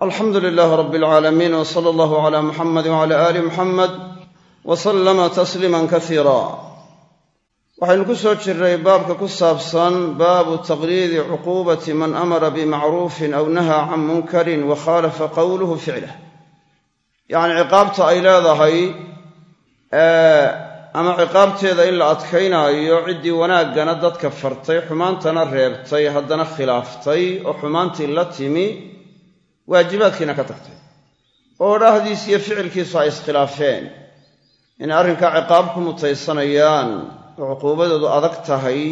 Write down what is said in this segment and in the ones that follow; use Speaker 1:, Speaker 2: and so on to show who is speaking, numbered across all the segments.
Speaker 1: alxamdu lilaah rab alcaalamiin w sala allahu cala muxamadi wcala aali muxamed wa sallama tasliiman kasiira waxaynu ku soo jirray baabka ku saabsan baabu taqliidi cuquubati man amara bimacruufin aw nahaa can munkarin wa khaalafa qowluhu ficlah yacni ciqaabta ay leedahay ama ciqaabteeda in la adkaynaayo ciddii wanaaggana dadka fartay xumaantana reebtay haddana khilaaftay oo xumaantii la timi waajibaadkiina ka tagtay. Oo dhahdiis iyo ficilkiisu ay iskhilaafeen. Inay arrinkaa ciqaab ku mutaysanayaan oo cuquubadoodu adag tahay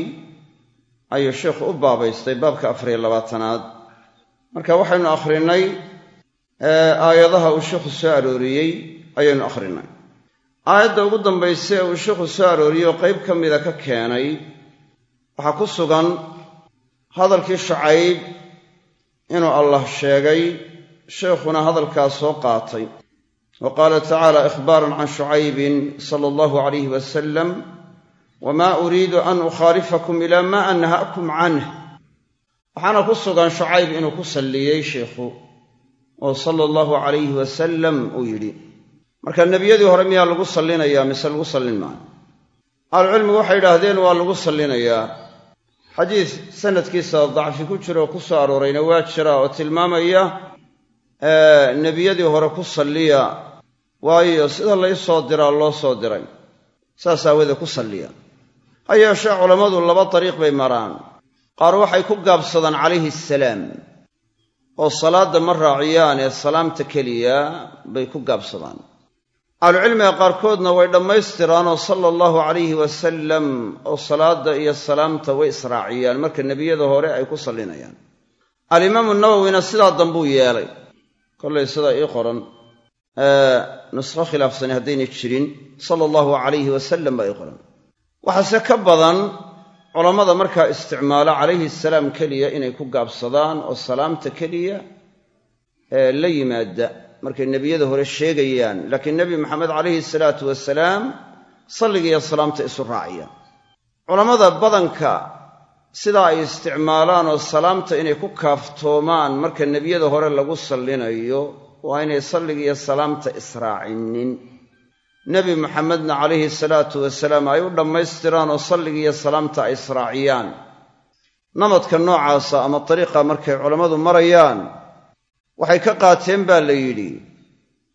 Speaker 1: ayuu sheikhu u baabaystay baabka afariyo labaatanaad. Marka waxaynu akhrinay aayadaha uu sheikhu soo arooriyey ayaynu akhrinay. Aayadda ugu dambaysa ee uu sheikhu soo arooriyey oo qayb ka mida ka keenay waxaa ku sugan hadalkii shucayb inuu allah sheegay sheikhuna hadalkaas soo qaatay wa qaala tacaala ikhbaaran can shucaybin sala allahu alayh wasalam wma uriidu an ukhaalifakum ila ma anha'kum canh waxaana ku sugan shucayb inuu ku salliyey sheikhu oo sala allahu calayhi wasalam uu yidhi marka nebiyadii hore miyaa lagu sallinayaa mise lagu sallin maayo ahlucilmigu waxay yidhaahdeen waa lagu sallinayaa. Xadiis sanadkiisa dacfi ku jira oo ku soo aroorayna waa jira oo tilmaamaya nebiyadii hore ku salliya. Waayo sida lay soo diraa loo soo diray. Saas aawadee ku salliya. Ha yeeshee culammadu laba dariiq bay maraan. Qaar waxay ku gaabsadaan calayhi asalaam oo salaadda ma raaciyaan ee salaamta keliya bay ku gaabsadaan. Ahlucilmiga qaarkoodna way dhammaystiraanoo sala allahu calayhi wasalam oo salaadda iyo salaamta way israaciyaan. Marka nebiyada hore ay ku sallinayaan. Alimaamu nawowina sidaa dambuu yeelay kollay sidaa ii qoran nusqo khilaafsani haddaynay jirin sala allahu calayhi wasalam baa ii qoran. Waxaase ka badan culammada markaa isticmaala calayhi asalaam keliya inay ku gaabsadaan oo salaamta keliya ee la yimaada. Markay nebiyada hore sheegayaan laakiin nebi maxamed calayhi salaatu wasalaam salligiiyo salaamta isu raaciyaan. Culammada badanka sidaa ay isticmaalaan oo salaamta inay ku kaaftoomaan marka nebiyada hore lagu sallinayo waa inay salligiiyo salaamta israacinin. Nebi maxamedna calayhi salaatu wasalaam ay u dhammaystiraan oo salligiiyo salaamta ay israaciyaan. Namadka noocaasa ama dariiqa markay culammadu marayaan waxay ka qaateen baa la yidhi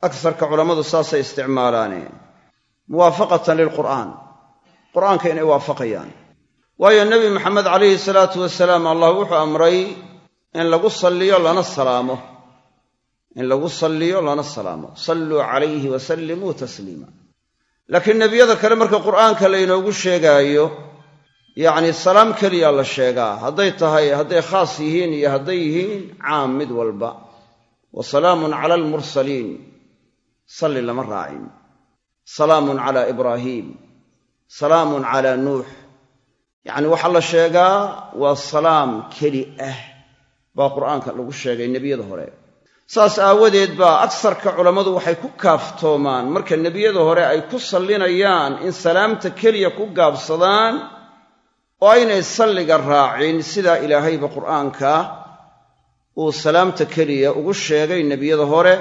Speaker 1: agsarka culammadu saasay isticmaalaane muwaafaqatan lilqur'aan qur'aanka inay waafaqayaan waayo nebi maxamed calayhi salaatu wasalaam allah wuxuu amray in lagu salliyo lana salaamo. In lagu salliyo lana salaamo. Salluu calayhi wasallimuu tasliima. Laakiin nebiyada kale marka qur'aanka laynoogu sheegaayo yacni salaam keliya la sheegaa. Hadday tahay hadday khaas yihiin iyo hadday yihiin caam mid walba. Wa salaamun cala almursaliin. Salli lama raacin. Salaamun cala ibraahiim salaamun cala nuux yacni waxaa la sheegaa waa salaam keli ah baa qur'aanka lagu sheegay nebiyada hore. Saas aawadeed baa agsarka culammadu waxay ku kaaftoomaan. Marka nebiyada hore ay ku sallinayaan in salaamta keliya ku gaabsadaan oo aynay salliga raacin sidaa ilaahayba qur'aanka uu salaamta keliya ugu sheegay nebiyada hore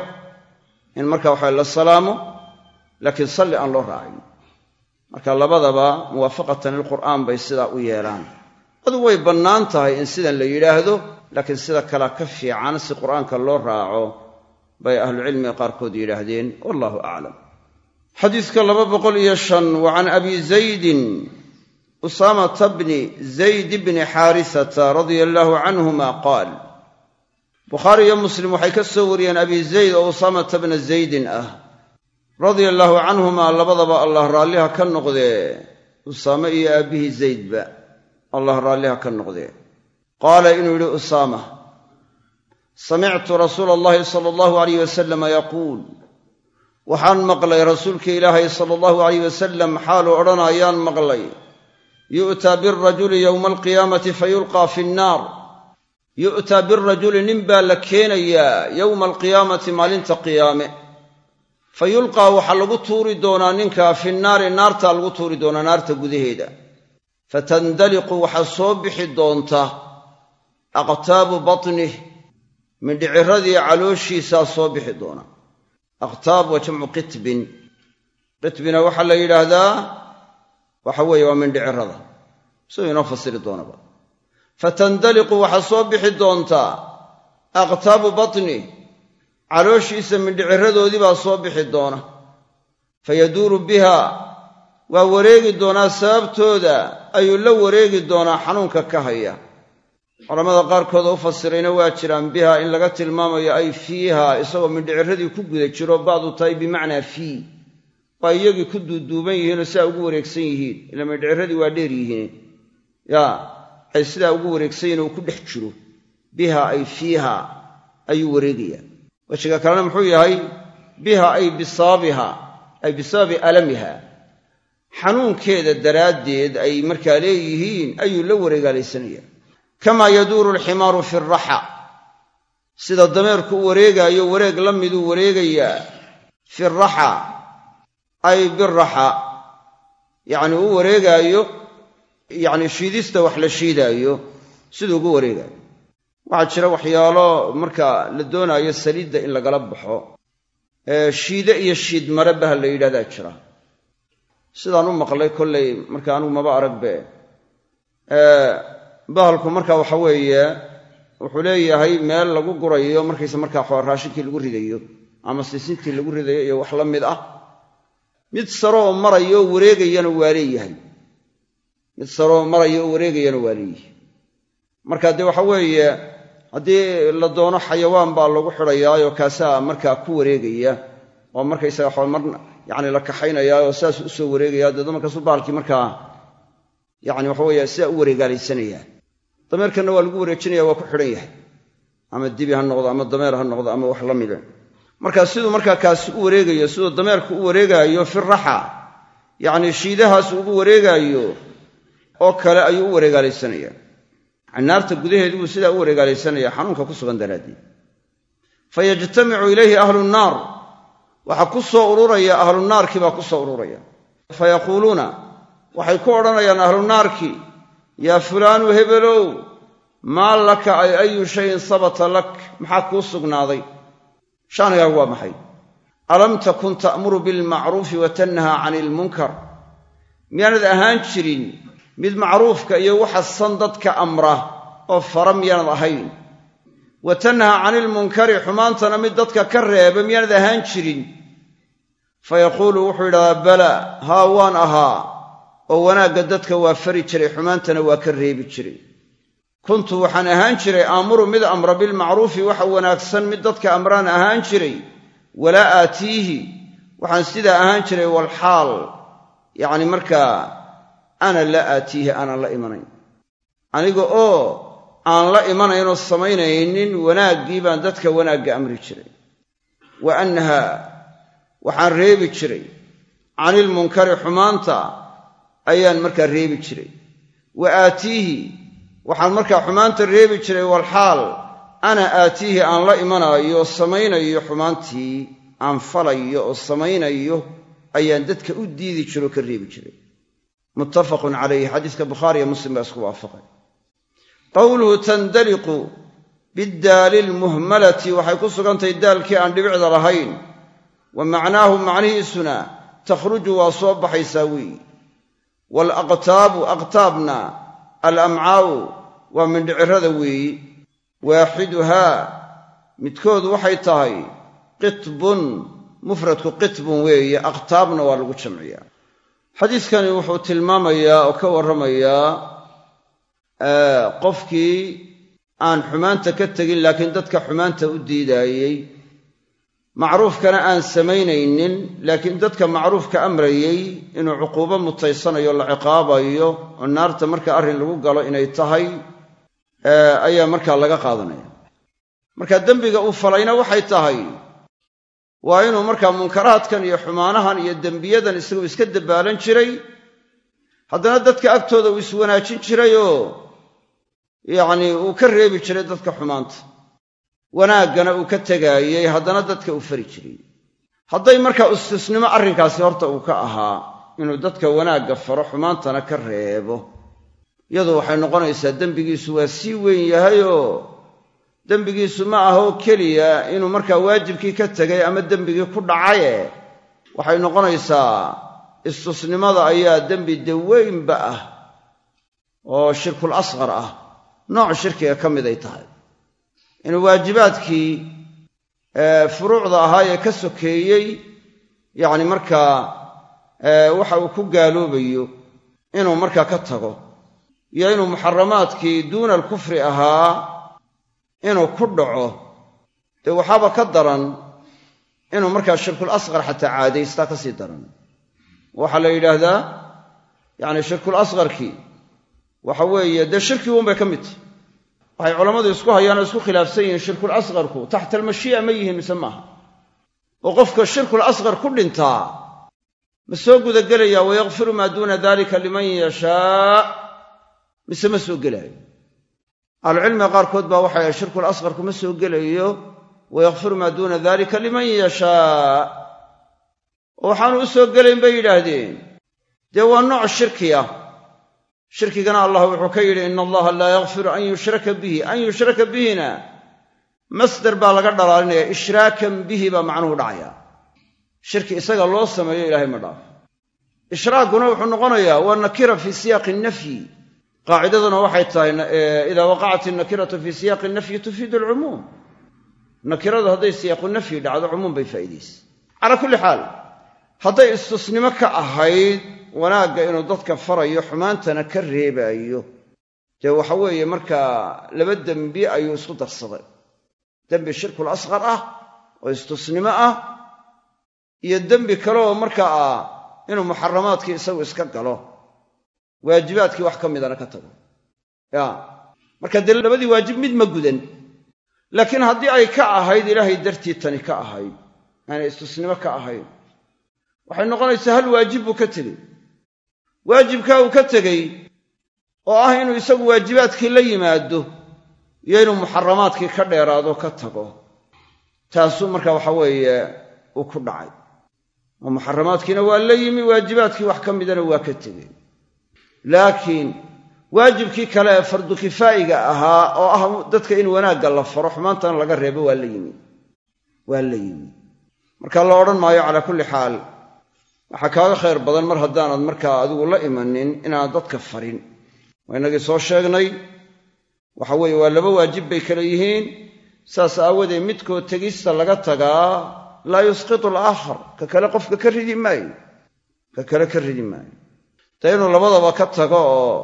Speaker 1: in marka waxa la salaamo laakiin salli aan loo raacin marka labadaba muwaafaqatan lilqur'aan bay sidaa u yeelaan. Adu way bannaan tahay in sidan la yidhaahdo laakiin sida kalea ka fiican si qur'aanka loo raaco bay ahlucilmiga qaarkood yidhaahdeen. Wallahu aclam xadiiska laba boqol iyo shan wa can abi zaydin usaamata bni zayd bni xaarisata radia allaahu canhuma qaal bukhaari iyo muslim waxay ka soo wariyeen abi zayd oo usaamata bna zaydin ah radia allaahu canhumaa labadaba allah raalliha ka noqdee? Usaame iyo aabbihii zaydba allah raalliha ka noqdee. Qaala inuu yidhi usaama samictu rasuula allahi sala allahu alayh wasalama yaquul. Waxaan maqlay rasuulka ilaahay sala allahu alayh wasalam xaaluu odhanayaan maqlay. Yu'taa birajuli yowma alqiyaamati fayulqaa fi nnaar yu'taa birajuli nin baa la keenayaa yowma alqiyaamati maalinta qiyaame fa yulqaa waxaa lagu tuuri doonaa ninkaa fi nnaari naartaa lagu tuuri doonaa naarta gudaheeda. Fatandaliqu waxaa soo bixi doonta aqtaabu batnih mindhiciradii calooshiisaa soo bixi doona. Aqtaab waa jamcu qitbin. Qitbina waxaa la yidhaahdaa waxa weeye waa mindhicirada siduu inoo fasiri doonaba. Fatandaliqu waxaa soo bixi doontaa aqtaabu batni calooshiisa mindhiciradoodii baa soo bixi doona. Fayaduuru biha waa wareegi doonaa sababtooda ayuu la wareegi doonaa xanuunka ka haya. Culammada qaarkood oo u fasirayna waa jiraan biha in laga tilmaamayo ay fiiha isagoo mindhiciradii ku guda jiro baadu tahay bimacnaa fii. Waa iyagii ku duuduuban yihiinoo sidaa ugu wareegsan yihiin ila mindhiciradii waa dheer yihiin. Ya ay sidaa ugu wareegsan yihiin uu ku dhex jiro. Biha ay fiiha ayuu wareegayaa wejiga kalena muxuu yahay biha ay bisaabiha ay bisababi alamiha. Xanuunkeeda daraaddeed ay markaa leeyihiin ayuu la wareegaalaysanaya. Kamaa yaduuru alximaaru fi raxa. Sida dameerku u wareegaayo wareeg la miduu wareegayaa fi raxa ay biraxa yacni u wareegaayo yacni shiidista wax la shiidaayo siduu ugu wareegaayo waxaa jira waxyaalo marka la doonaayo saliidda in lagala baxo shiide iyo shiid mare baha la yidhahdaa jira. Sidaan u maqlay kollay marka anigu maba aragbe bahalku marka waxa weeye wuxuu leeyahay meel lagu gurayo markaysa markaa raashinkii lagu ridayo ama sisintii lagu ridayo iyo wax la mid ah. Mid sarooo marayo wareegayana waa leeyahay. Mid sarooo marayo wareegayana waa leeyahay. Marka dee waxa weeye haddii la doono xayawaan baa lagu xidhayaayoo kaasaa markaa ku wareegaya oo markaysaga mar yacni la kaxaynayaa oo saas u soo wareegaya deedna markaasuu bahalkii markaa yacni waxa weeye sidaa u wareegaalaysanaya. Dameerkanna waa lagu wareejinaya waa ku xidhan yahay. Ama dibi ha noqdo ama dameer ha noqdo ama wax la mida marka siduu markaa kaasi u wareegayo siduu dameerku u wareegaayo fi raxa yacni shiidahaas ugu wareegaayo oo kale ayuu u wareegaalaysanaya naarta gudaheedii buu sidaa u wareegaalaysanaya xanuunka ku sugan daraaddeed. Fayajtamicu ilayhi ahlu nnaar waxaa ku soo ururaya ahlunaarkii baa ku soo ururaya. Fayaquuluuna waxay ku odhanayaan ahlunaarkii yaa fulaanu hebelow maa laka ay ayu shayin sabata lak? Maxaa kuu sugnaaday? Shaanigaagu waa maxay? Alam takun ta'muru bilmacruufi wa tanhaa cani ilmunkar miyaanad ahaan jirin mid macruufka iyo waxa san dadka amra oo fara miyaanad ahayn. Wa tanhaa cani ilmunkari xumaantana mid dadka ka reeba miyaanad ahaan jirin. Fayaquulu wuxuu yidhahdaa bala haa waan ahaa oo wanaagga dadka waa fari jiray xumaantana waa ka reebi jiray. Kuntu waxaan ahaan jiray aamuru mid amra bilmacruufi waxa wanaagsan mid dadka amraan ahaan jiray walaa aatiihi. Waxaan sidaa ahaan jiray walxaal yacni markaa ana laa aatiihi aanan la imanayn. Aniga oo aan la imanaynoo samaynaynin wanaaggii baan dadka wanaagga amri jiray. Wa anha waxaan reebi jiray. Canilmunkari xumaanta ayaan markaa reebi jiray. Wa aatiihi waxaan markaa xumaanta reebi jiray walxaal ana aatiihi aan la imanaayo samaynayo xumaantii aan falayo oo samaynayo ayaan dadka u diidi jiroo ka reebi jiray muttafaqun calayhi xadiiska bukhaariiyo muslim baa isku waafaqay. Qowluhu tandaliqu biddaali lmuhmalati waxay ku sugantahay daalkii aan dhibicda lahayn. Wa macnaahu macnihiisuna takhruju waa soo baxaysaa weeyi waalaqtaabu aqtaabna alamcaa'u waa mindhicirada weeyi waaxiduhaa midkood waxay tahay qitbun mufradku qitbun weeye aqtaabna waa lagu jamciyaa xadiiskani wuxuu tilmaamayaa oo ka warramayaa qofkii aan xumaanta ka tegin laakiin dadka xumaanta u diidaayey. Macruufkana aan samaynaynin laakiin dadka macruufka amrayey inuu cuquubo mutaysanayo la ciqaabayo oo naarta marka arrin lagu galo inay tahay ayaa markaa laga qaadanaya. Marka dembiga uu falayna waxay tahay waa inuu markaa munkaraadkan iyo xumaanahan iyo dembiyadan isagu iska dabbaalan jiray. Haddana dadka agtooda uu iswanaajin jirayoo yacnii uu ka reebi jiray dadka xumaanta. Wanaaggana uu ka tegaayey haddana dadka uu fari jiray. Hadday markaa istisnimo arrinkaasi horta uu ka ahaa inuu dadka wanaagga faro xumaantana ka reebo. Iyadu waxay noqonaysaa dembigiisu waa sii weyn yahayoo dembigiisu ma aha oo keliya inuu markaa waajibkii ka tegay ama dembigii ku dhacaye. Waxay noqonaysaa istusnimada ayaa dembi daweynba ah oo shirkul asqar ah. Nooc shirkiga ka mid ay tahay. Inuu waajibaadkii furuucda ahaa ee ka sokeeyey yacni markaa waxa uu ku gaaloobayo inuu markaa ka tago. Iyo inuu muxaramaadkii duuna alkufri ahaa inuu ku dhaco dee waxaaba ka daran inuu markaa shirkul asqar xataa caadaystaa ka sii daran. Waxaa la yidhaahdaa yacni shirkul asqarkii waxa weeye dee shirkii uunbay ka mid tahy waxay culammadu isku hayaan oo isku khilaafsan yihiin shirkul asqarku taxta almashii'a ma yihiin mise maaha. Oo qofka shirkul asqar ku dhintaa ma soo gudagelaya wayakfiru maa duuna dalika liman yashaa mise ma soo gelaayo ahlucilmiga qaarkood baa waxay shirkul asqarku ma soo gelayo wayakfiru maa duuna dalika liman yashaa. Oo waxaanu u soo gelayn bay yidhaahdeen. Dee waa nooc shirki ah. Shirkigana allah wuxuu ka yidhi ina allaha laa yakfiru an yushraka bihi. An yushraka bihina. Masder baa laga dhalaalinaya ishraakan bihi baa macnuhu dhacaya. Shirki isaga loo sameeyo ilaahay ma dhaafo ishraakuna wuxuu noqonayaa waa nakira fii siyaaqi nafyi qaacidaduna waxay tahay idaa waqacat innakiratu fii siyaaqi nafyi tufiidu alcumuum nakiradu hadday siyaaqu nafyi dhacdo cumuum bay faa'iidaysa calaa kulli xaal hadday istusnimo ka ahayd wanaagga inuu dadka farayo xumaantana ka reebaayo. Dee waxa weeye markaa laba dembi ayuu isku darsaday. Dembi shirkul asqar ah oo istusnimo ah iyo dembi kaleoo markaa ah inuu muxaramaadkii isagu iska galo waajibaadkii wax ka midana ka tago. Ya marka dee labadii waajib mid ma gudan. Laakiin haddii ay ka ahayd ilaahay dartii tani ka ahayd. Aanay istusnimo ka ahayn waxay noqonaysaa hal waajib buu ka tegey. Waajibkaa uu ka tegey oo ah inuu isagu waajibaadkii la yimaado iyo inuu muxaramaadkii ka dheeraado ka tago. Taasuu marka waxa weeye uu ku dhacay. Oo muxaramaadkiina waa la yimi waajibaadkii wax ka midana waa ka tegey laakiin waajibkii kale ee fardu kifaa'iga ahaa oo ah dadka in wanaagga la faro xumaantana laga reebo waa la yimi. Waa la yimi. Marka la odhan maayo calaa kulli xaal waxaa kaaga khayr badan mar haddaanad markaa adigu la imanin inaanad dadka farin. Waa inagii soo sheegnay waxa weeye waa laba waajib bay kale yihiin. Saas aawadeed midkood tegista laga tagaa laa yusqitu alaakhar ka kale qofka ka ridi maayo. Ka kale ka ridi maayo dee inuu labadaba ka tago oo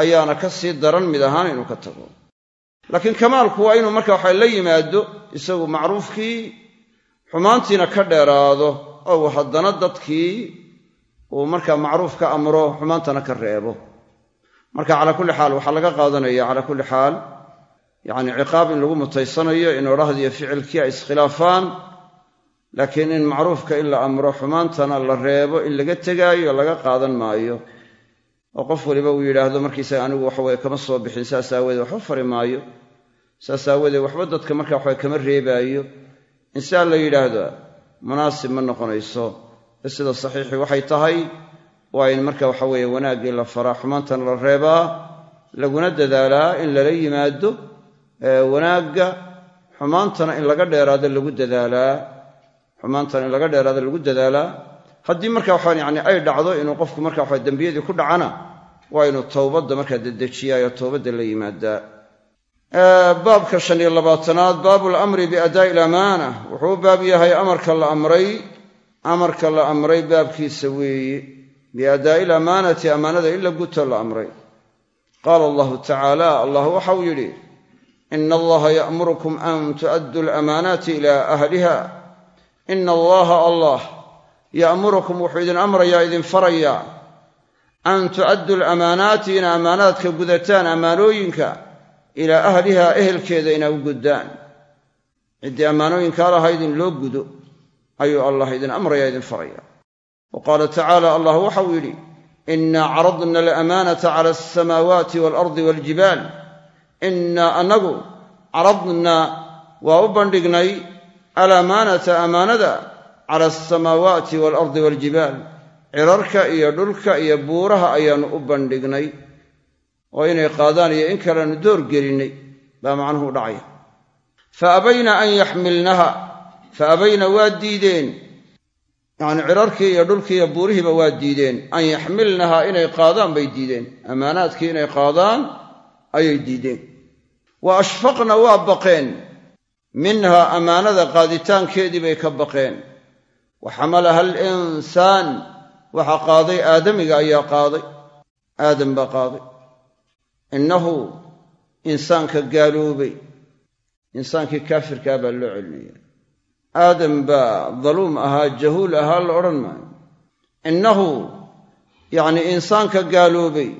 Speaker 1: ayaana ka sii daran mid ahaan inuu ka tago. Laakiin kamaalku waa inuu marka waxa la yimaado isagu macruufkii xumaantiina ka dheeraado ou haddana dadkii uu markaa macruuf ka amro xumaantana ka reebo. Marka calaa kulli xaal waxaa laga qaadanaya calaa kulli xaal yacni ciqaab in lagu mutaysanayo in odhahdiyo ficilkii ay iskhilaafaan laakiin in macruufka in la amro xumaantana la reebo in laga tegaayo laga qaadan maayo. Oo qof waliba uu yidhaahdo markiisaga anigu waxaweye kama soo bixin saas aawadeed waxba fari maayo. Saas aawadeed waxba dadka marka waxawe kama reebaayo. In sidaa la yidhaahdo munaasib ma noqonayso. Sida saxiixii waxay tahay waa in marka waxa weeye wanaaggii la faraa xumaantana la reebaa laguna dadaalaa in lala yimaado wanaagga xumaantana in laga dheeraado lagu dadaalaa xumaantana in laga dheeraado lagu dadaalaa. Haddii marka waxaan yani ay dhacdo inuu qofku marka waxa dembiyadii ku dhacana waa inuu towbadda markaa dedejiyaayo towbadda la yimaadaa. Baabka shan iyo labaatanaad baabu lamri biadaa'i ilamaana wuxuu baab yahay amarka la amray amarka la amray baabkiisa weeye biadaa'i ilamaanati ammaanada in la guto la amray. Qaala allahu tacaala allah waxau yidhi ina allaha ya'murukum an tu'adduu alamaanaati ila ahliha ina allaha allah. Ya'murukum wuxuu idin amrayaa idin farayaa. An tu'adduu alamaanaati ina ammaanaadka gudataan ammaanooyinka ilaa ahlihaa ehelkeeda inaa u guddaan. Ciddii ammaanooyinkaa lahayd in loo gudo ayuu allah idin amrayaa idin faraya wa qaala tacaala allah waxau yidhi innaa caradna alamaanata cala alsamaawaati waalardi waaljibaal innaa annagu caradnaa waa u bandhignay alamaanata ammaanada cala alsamaawaati waalardi waaljibaal cirarka iyo dhulka iyo buuraha ayaannu u bandhignay. Oo inay qaadaan iyo in kaleanu door gelinnay. Baa macnuhu dhacaya. Fa abayna an yaxmilnaha. Fa abayna waa diideen. Yacni cirarkii iyo dhulkii iyo buurihiiba waa diideen. An yaxmilnaha inay qaadaan bay diideen. Ammaanaadkii inay qaadaan ayay diideen. Wa ashfaqna waa baqeen minha ammaanada qaaditaankeedii bay ka baqeen. Wa xamalaha alinsaan waxaa qaaday aadamiga ayaa qaaday. Aadam baa qaaday. Innahu insaanka gaaloobay. Insaankii kaafirkaa baa loo celinaya aadam baa daluum ahaa jahuul ahaa la odhan maayo. Innahu yacnii insaanka gaaloobay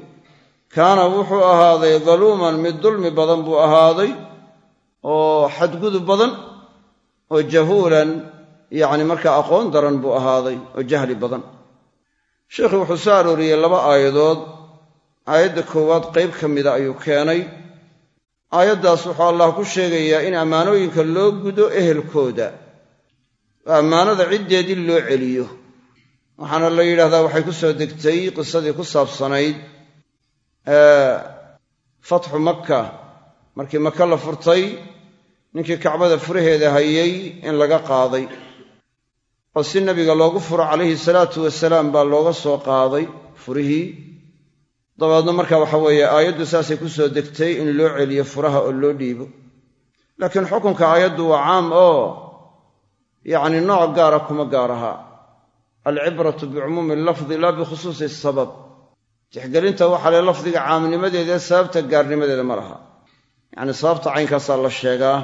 Speaker 1: kaana wuxuu ahaaday daluuman mid dulmi badan buu ahaaday oo xadgudub badan oo jahuulan yacni markaa aqoon daran buu ahaaday oo jahli badan. Sheikhu wuxuu soo arooriyey laba aayadood. Aayadda koowaad qayb ka mida ayuu keenay. Aayaddaas wuxuu allah ku sheegayaa in ammaanooyinka loo gudo ehelkooda. Oo ammaanada ciddeedii loo celiyo. Waxaana la yidhahdaa waxay ku soo degtay qisadii ku saabsanayd fatxu makka markii maka la furtay ninkii kacbada furaheeda hayay in laga qaaday. Oo si nabiga loogu furo calayhi salaatu wasalaam baa looga soo qaaday furihii. Dabeedna marka waxa weeye aayaddu saasay ku soo degtay in loo celiyo furaha oo loo dhiibo. Laakiin xukunka aayaddu waa caam oo yacni nooc gaara kuma gaar aha. Alcibratu bicumuumi lafdi laa bikhusuusi sabab. Tixgelinta waxaa le lafdiga caamnimadeeda ee sababta gaarnimadeeda ma laha yacni sababta caynkaasaa la sheegaa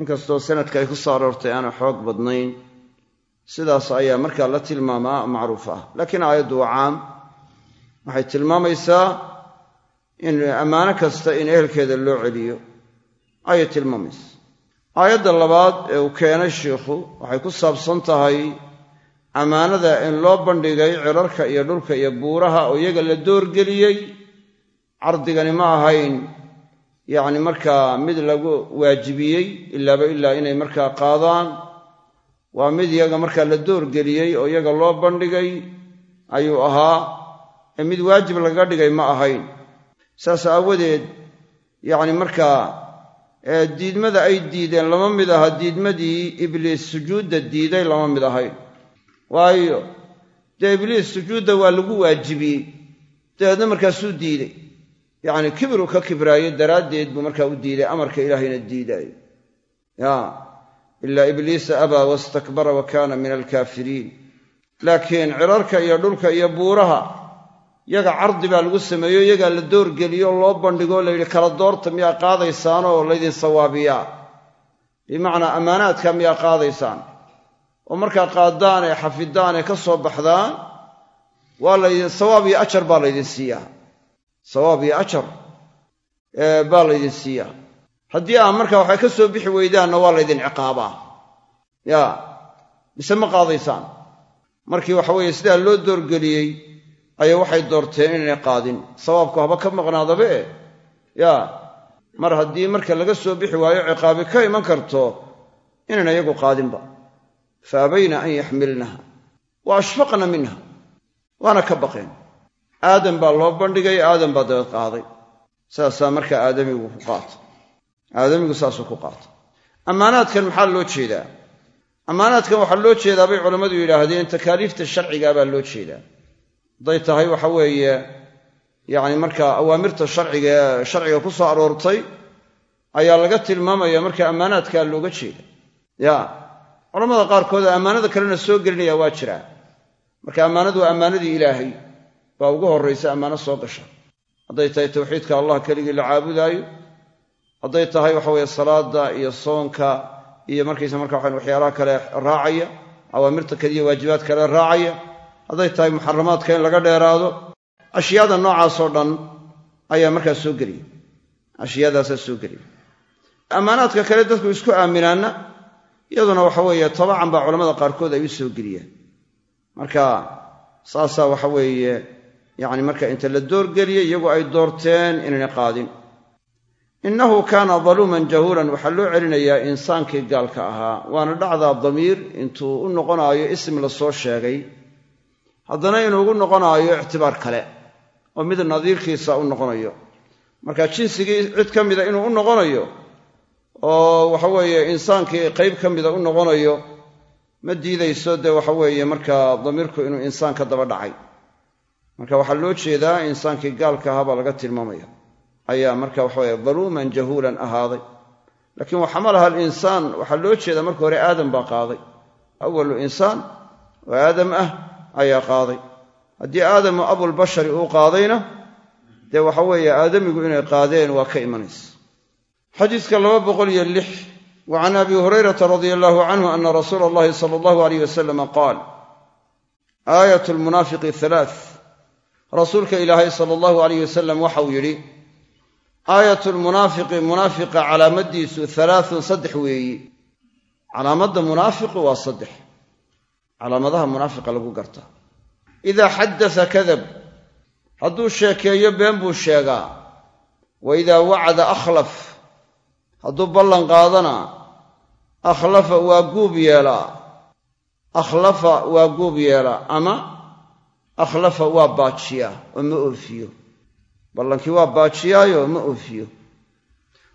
Speaker 1: inkastoo sanadka ay ku soo aroortay aana xoog badnayn sidaas ayaa markaa la tilmaamaa macruuf ah. Laakiin aayaddu waa caam. Waxay tilmaamaysaa in ammaano kasta in ehelkeeda loo celiyo. Ayay tilmaamaysaa. Aayadda labaad ee uu keenay shiikhu waxay ku saabsan tahay ammaanada in loo bandhigay cirarka iyo dhulka iyo buuraha oo iyaga la doorgeliyey cardigani ma ahayn yacni markaa mid lagu waajibiyey ilaaba ilaa inay markaa qaadaan waa mid iyaga markaa la doorgeliyey oo iyaga loo bandhigay ayuu ahaa. Ee mid waajib lagaga dhigay ma ahayn. Saas aawadeed yacni markaa diidmada ay diideen lama mid aha diidmadii ibliis sujuudda diiday lama mid ahayn. Waayo dee ibliis sujuudda waa lagu waajibiyey dabeedna markaasuu diiday yacni kibru ka kibraayo daraaddeed buu markaa u diiday amarka ilaahayna diidaayo ya ilaa ibliisa abaa wastakbara wa kaana min alkaafiriin. Laakiin cirarka iyo dhulka iyo buuraha yaga cardi baa lagu sameeyo iyagaa la doorgeliyo loo bandhigoo layidhi kala doorta miyaa qaadaysaanoo laydin sawaabiyaa? Bimacnaa ammaanaadka miyaa qaadaysaan? Oo markaa qaadaan ee xafidaan ee ka soo baxdaan waa laydin sawaab iyo ajar baa laydin siiyaa sawaab iyo ajar baa laydin siiyaa haddii aa markaa waxay ka soo bixi weydaanna waa laydin ciqaabaa ya mise ma qaadaysaan? Markii waxa weeye sidaa loo doorgeliyey ayaa waxay doorteen inaynay qaadin. Sawaabku haba ka maqnaadabe? Ya mar haddii marka laga soo bixi waayo ciqaabi ka iman karto inayna iyagu qaadinba. Fa abayna an yaxmilnaha. Wa ashfaqna minha. Waana ka baqeen aadam baa loo bandhigay aadam baa dabeed qaaday. Saasaa markaa aadamigu ku qaatay. Aadamigu saasuu ku qaatay. Ammaanaadkan maxaa loo jeedaa? Ammaanaadkan waxaa loo jeedaa bay culammadu yidhaahdeen takaaliifta sharcigaa baa loo jeedaa. Hadday tahay waxa weeye yacni markaa awaamirta sharciga sharciga ku soo aroortay ayaa laga tilmaamaya marka ammaanaadkaa looga jeeda ya culamada qaarkood ammaanada kalena soo gelinaya waa jiraa. Marka ammaanadu waa ammaanadii ilaahay baa ugu horraysa ammaano soo gasha. Hadday tahay tawxiidka allah keligii la caabudaayo hadday tahay waxa weeye salaada iyo soonka iyo markaysa marka waxaan waxyaalaha kale raacaya awaamirta kaliya waajibaad kale raacaya hadday tahay muxaramaadka in laga dheeraado ashyaada noocaasoo dhan ayaa markaas soo geliya. Ashyaadaasaa soo geliya. Ammaanaadka kale dadku isku aaminaanna iyaduna waxa weeye tabacan baa culamada qaarkood ay u soo geliyaan. Marka saasaa waxa weeye yacni marka inta la doorgeliyey iyagu ay doorteen inaynay qaadin. Innahu kaana daluuman jahuulan waxaa loo celinayaa insaankii gaalka ahaa. Waana dhacdaa damiir intuu u noqonaayo ism la soo sheegay. Haddana inuu ugu noqonaayo ictibaar kale oo mid nadiirkiisa u noqonayo. Marka jinsigii cid ka mida inuu u noqonayo oo waxa weeye insaankii qayb ka mida u noqonayo ma diidayso dee waxa weeye markaa damiirku inuu insaan ka daba dhacay marka waxaa loo jeedaa insaankii gaalka ahaa baa laga tilmaamaya. Ayaa marka waxaweye daluuman jahuulan ahaaday. Laakiin waxamalaha alinsaan waxaa loo jeedaa marka hore aadam baa qaaday. Awalu insaan oo aadam ah ayaa qaaday. Haddii aadamu abulbashari uu qaadayna dee waxa weeye aadamigu inay qaadeen waa ka imanaysa. Xadiiska laba boqol iyo lix wa abi hurayrata radia allahu canhu ana rasuula allahi sala allahu alayh wasalama qaal aayat lmunaafiqi halaa rasuulka ilaahay sala allahu alayh wasalam waxauu yidhi aayat lmunaafiqi munaafiqa calaamadiisu halaathun saddex weeyi. Calaamadda munaafiqu waa saddex. Calaamadaha munaafiqa lagu garta idaa xaddasa kadab hadduu sheekeeyo been buu sheegaa. Wa idaa wacada akhlaf hadduu ballan qaadana akhlafa waa guub yeelaa. Akhlafa waa guub yeelaa. Ama akhlafa waa baajiyaa oo ma oofiyo. Ballankii waa baajiyaayo ma oofiyo.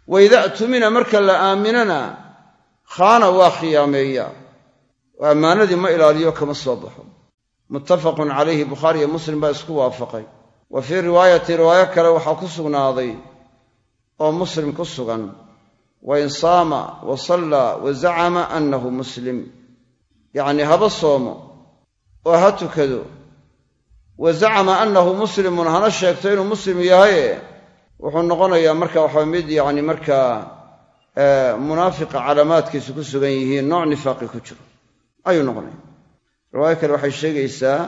Speaker 1: Wa idaa tumina marka la aaminana khaana waa khiyaameeyaa. Oo ammaanadii ma ilaaliyo kama soo baxo. Muttafaqun calayhi bukhaari iyo muslim baa isku waafaqay. Wa fii riwaayati riwaayo kale waxaa ku sugnaaday oo muslim ku sugan. Wain saama wa sallaa wa zacama annahu muslim. Yacnii haba soomo oo ha tukado wa zacama annahu muslimun hana sheegto inuu muslim yahaye. Wuxuu noqonayaa marka waxaa mid yacni markaa munaafiqa calaamaadkiisu ku sugan yihiin nooc nifaaqi ku jiro. Ayuu noqonaya riwaayo kale waxay sheegaysaa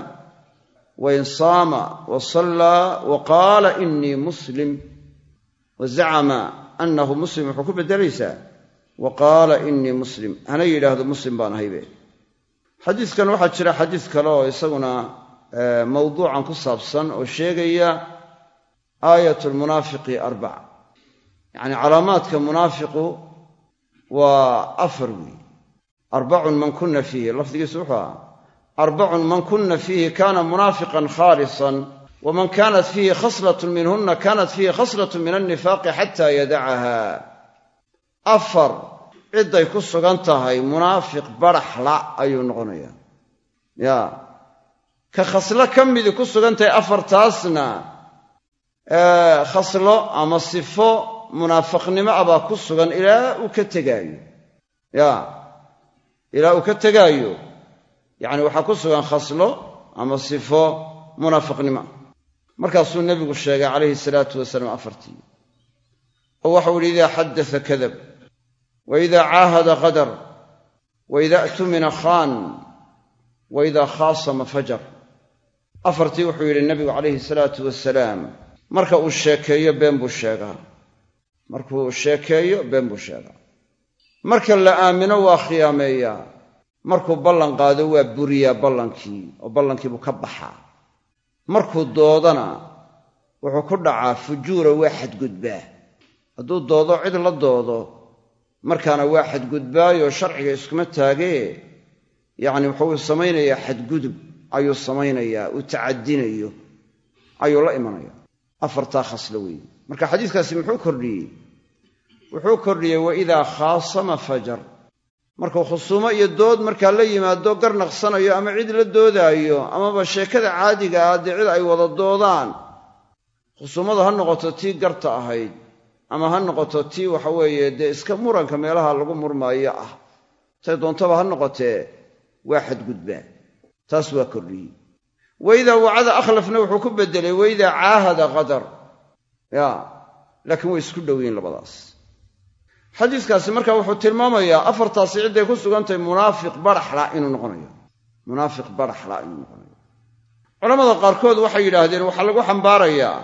Speaker 1: wain saama wa sallaa wa qaala inii muslim. Wa zacama annahu muslim wuxuu ku beddelaysaa wa qaala inii muslim. Hana yidhaahdo muslim baan ahaybe. Xadiiskan waxaa jira mawduucan ku saabsan oo sheegaya aayat lmunaafiqi arbac yacni calaamaadka munaafiqu waa afar weey arbacun man kuna fiihi lafdigiisu wuxuu ahaa arbacun man kuna fiihi kana munaafiqan khaalisan waman kanat fiihi khaslatun minhuna kanat fiihi khaslatun min alnifaaqi xata yadacaha afar cidday ku sugan tahay munaafiq baraxla ayuu noqonayaa. Ya ka khaslo ka midi ku sugan tahay afartaasna khaslo ama sifo munaafiqnimo ah baa ku sugan ilaa uu ka tegaayo. Ya ilaa uu ka tegaayo. Yacni waxaa ku sugan khaslo ama sifo munaafiqnimo. Ah markaasuu nebigu sheegay calayhi salaatu wasalaam afartii. Oo waxau ihi idaa xaddasa kadab wa idaa caahada qadar wa idaa a'tumina khaan wa idaa khaasama fajar afartii wuxuu yidhi nebigu calayhi salaatu wasalaam marka uu sheekeeyo been buu sheegaa. Markuu sheekeeyo been buu sheegaa. Marka la aamino waa khiyaameeyaa. Markuu ballan qaado waa buriyaa ballankii oo ballankiibuu ka baxaa. Markuu doodana wuxuu ku dhacaa fujuura waa xadgudbaa. Hadduu doodo cid la doodo markaana waa xadgudbaayoo sharciga iskuma taagee yacni wuxuu samaynayaa xadgudub ayuu samaynayaa uu tacadinayo ayuu la imanaya. Afartaa khaslo weeye. Marka xadiiskaasi muxuu kordhiyey? Wuxuu kordhiyey wa idaa khaasama fajar. Markuu khusuumo iyo dood markaa la yimaado gar naqsanayo ama cid la doodaayo amaba sheekada caadiga ah dee cid ay wada doodaan khusuumadu ha noqoto tii garta ahayd ama ha noqoto tii waxa weeye dee iska muranka meelaha lagu murmaayo ah. Tay doontaba ha noqotee waa xadgudbaa taas waa kordhiyey. Waidaa wacada akhlafna wuxuu ku beddelay waidaa caahada qadar. Ya laakiin way isku dhow yihiin labadaas. Xadiiskaasi marka wuxuu tilmaamayaa afartaasi cidday ku sugantahay munaafiq baraxla inuu noqonayo. Munaafiq baraxla inuu noqonayo. Culamada qaarkood waxay yidhaahdeen waxaa lagu xambaarayaa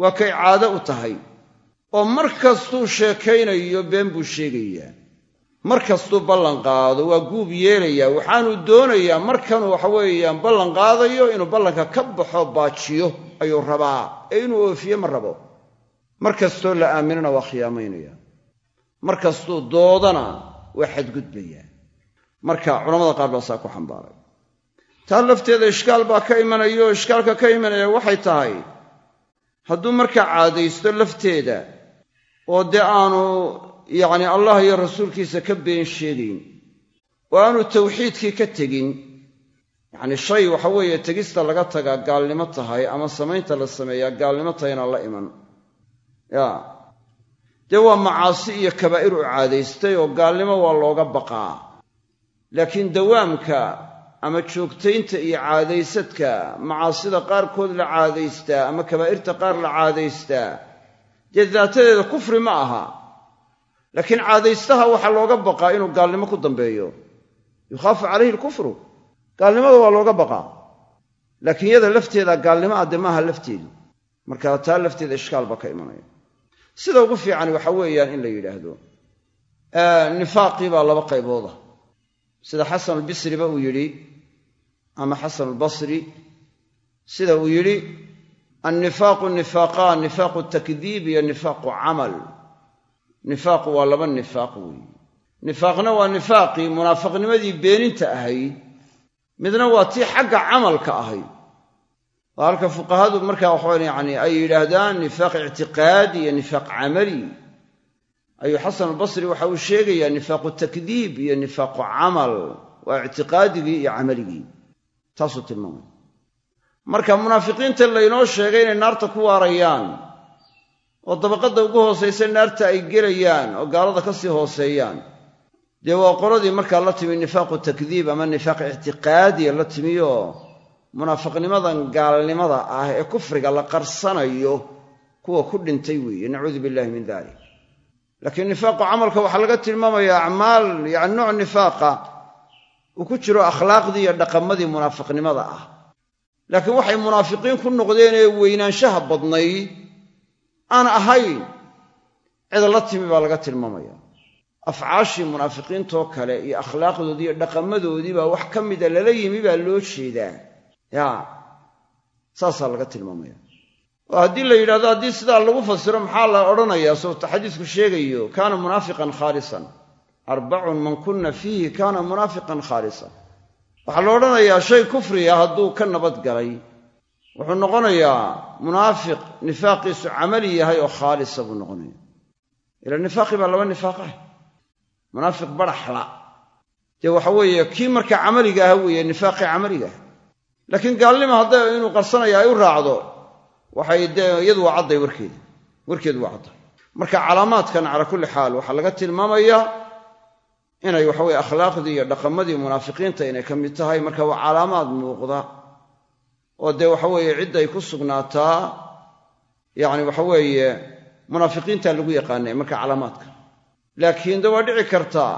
Speaker 1: waa kay caado u tahay. Oo mar kastuu sheekaynayo been buu sheegayaa mar kastuu ballan qaado waa guub yeelayaa waxaanu doonayaa markanuu waxa weeyaan ballan qaadayo inuu ballanka ka baxo baajiyo ayuu rabaa. Ee inuu oofiye ma rabo. Mar kastoo la aaminana waa khiyaamaynaya. Mar kastuu doodana waa xadgudbayaa marka culamada qaar baa saa ku xambaaray. Taa lafteeda ishkaal baa ka imanaya ishkaalka ka imanaya waxay tahay hadduu markaa caadaysto lafteeda oo dee aanu yacni allah iyo rasuulkiisa ka been sheegayn oo aanu tawxiidkii ka tegin. Yacni shay waxa weeye tegista laga tagaa gaalnimo tahay ama samaynta la sameeyaa gaalnimo tahay inaan la iman. Ya. Dee waa macaasi iyo kabaa'ir u caadaystay oo gaalnimo waa looga baqaa. Laakiin dawaamka ama joogtaynta iyo caadaysadka macaasida qaarkood la caadaystaa ama kabaa'irta qaar la caadaystaa dee daatadeeda kufri ma aha laakiin caadaystaha waxaa looga baqaa inuu gaalnimo ku dambeeyo. Yukhaafu calayhi alkufru. Gaalnimada waa looga baqaa. Laakiin yada lafteeda gaalnimo ah dee maaha lafteedu. Marka taa lafteeda ishkaal baa ka imanaya. Sida ugu fiican waxa weeyaan in la yidhaahdo. Nifaaqii baa laba qaybooda sida xasan albisriba uu yidhi ama xasan albasri. Sida uu yidhi annifaaqu nifaaqaan nifaaqu takdiib iyo nifaaqu camal nifaaqu waa laba nifaaq weeye nifaaqna waa nifaaqii munaafiqnimadii beeninta ahayd midna waa tii xagga camalka ahayd waa halka fuqahadu markaa waxawan yani ay yidhaahdaan nifaaq ictiqaadi iyo nifaaq camali. Ayuu xasan albasri waxa uu sheegayaa nifaaqu takdiib iyo nifaaqu camal. Waa ictiqaadigii iyo camaligii taasuu tilmaamay. Marka munaafiqiinta laynoo sheegay inay naarta ku waarayaan oo dabaqadda ugu hoosaysa naarta ay gelayaan oo gaalada ka sii hooseeyaan. Dee waa qoladii markaa la timi nifaaqu takdiib ama nifaaq ictiqaadiya la timioo munaafiqnimadan gaalnimada ah ee kufriga la qarsanayo kuwa ku dhintay weeye nacuudu billahi min dalik laakiin nifaaqu camalka waxaa laga tilmaamayaa acmaal yani nooc nifaaqa uu ku jiro akhlaaqdii iyo dhaqamadii munaafiqnimada ah. Laakiin waxay munaafiqiin ku noqdeen ee weynaanshaha badnayd aan ahayn cid la timi baa laga tilmaamaya. Afcaashii munaafiqiintoo kale iyo akhlaaqdoodii iyo dhaqamadoodii baa wax ka mida lala yimi baa loo jeedaa. Ya saasaa laga tilmaamaya. Oo haddii la yidhahdo haddii sidaa lagu fasiro maxaa la odhanayaa? Sababta xadiisku sheegayo kaana munaafiqan khaalisan. Arbacun man kunna fiihi kaana munaafiqan khaalisan. Waxaa la odhanayaa shay kufriga hadduu ka nabadgalay wuxuu noqonayaa munaafiq nifaaqiisu camali yahay oo khaalisa buu noqonaya ila nifaaqi baa laba nifaaq ah. Munaafiq baraxla. Dee waxa weeye kii marka camaliga aha weeye nifaaqii camaliga ah. Laakiin gaalnima hadday inuu qarsanaya ay u raacdo waxay dee iyadu waa cadday warkeeda warkeedu waa cadday. Marka calaamaadkan calaa kulli xaal waxaa laga tilmaamayaa inay waxaweye akhlaaqdii iyo dhaqamadii munaafiqiinta inay ka mid tahay. Marka waa calaamaad muuqda oo dee waxaweeye cidday ku sugnaataa yacni waxaweeye munaafiqiinta lagu yaqaanay marka calaamaadka. Laakiin de waa dhici kartaa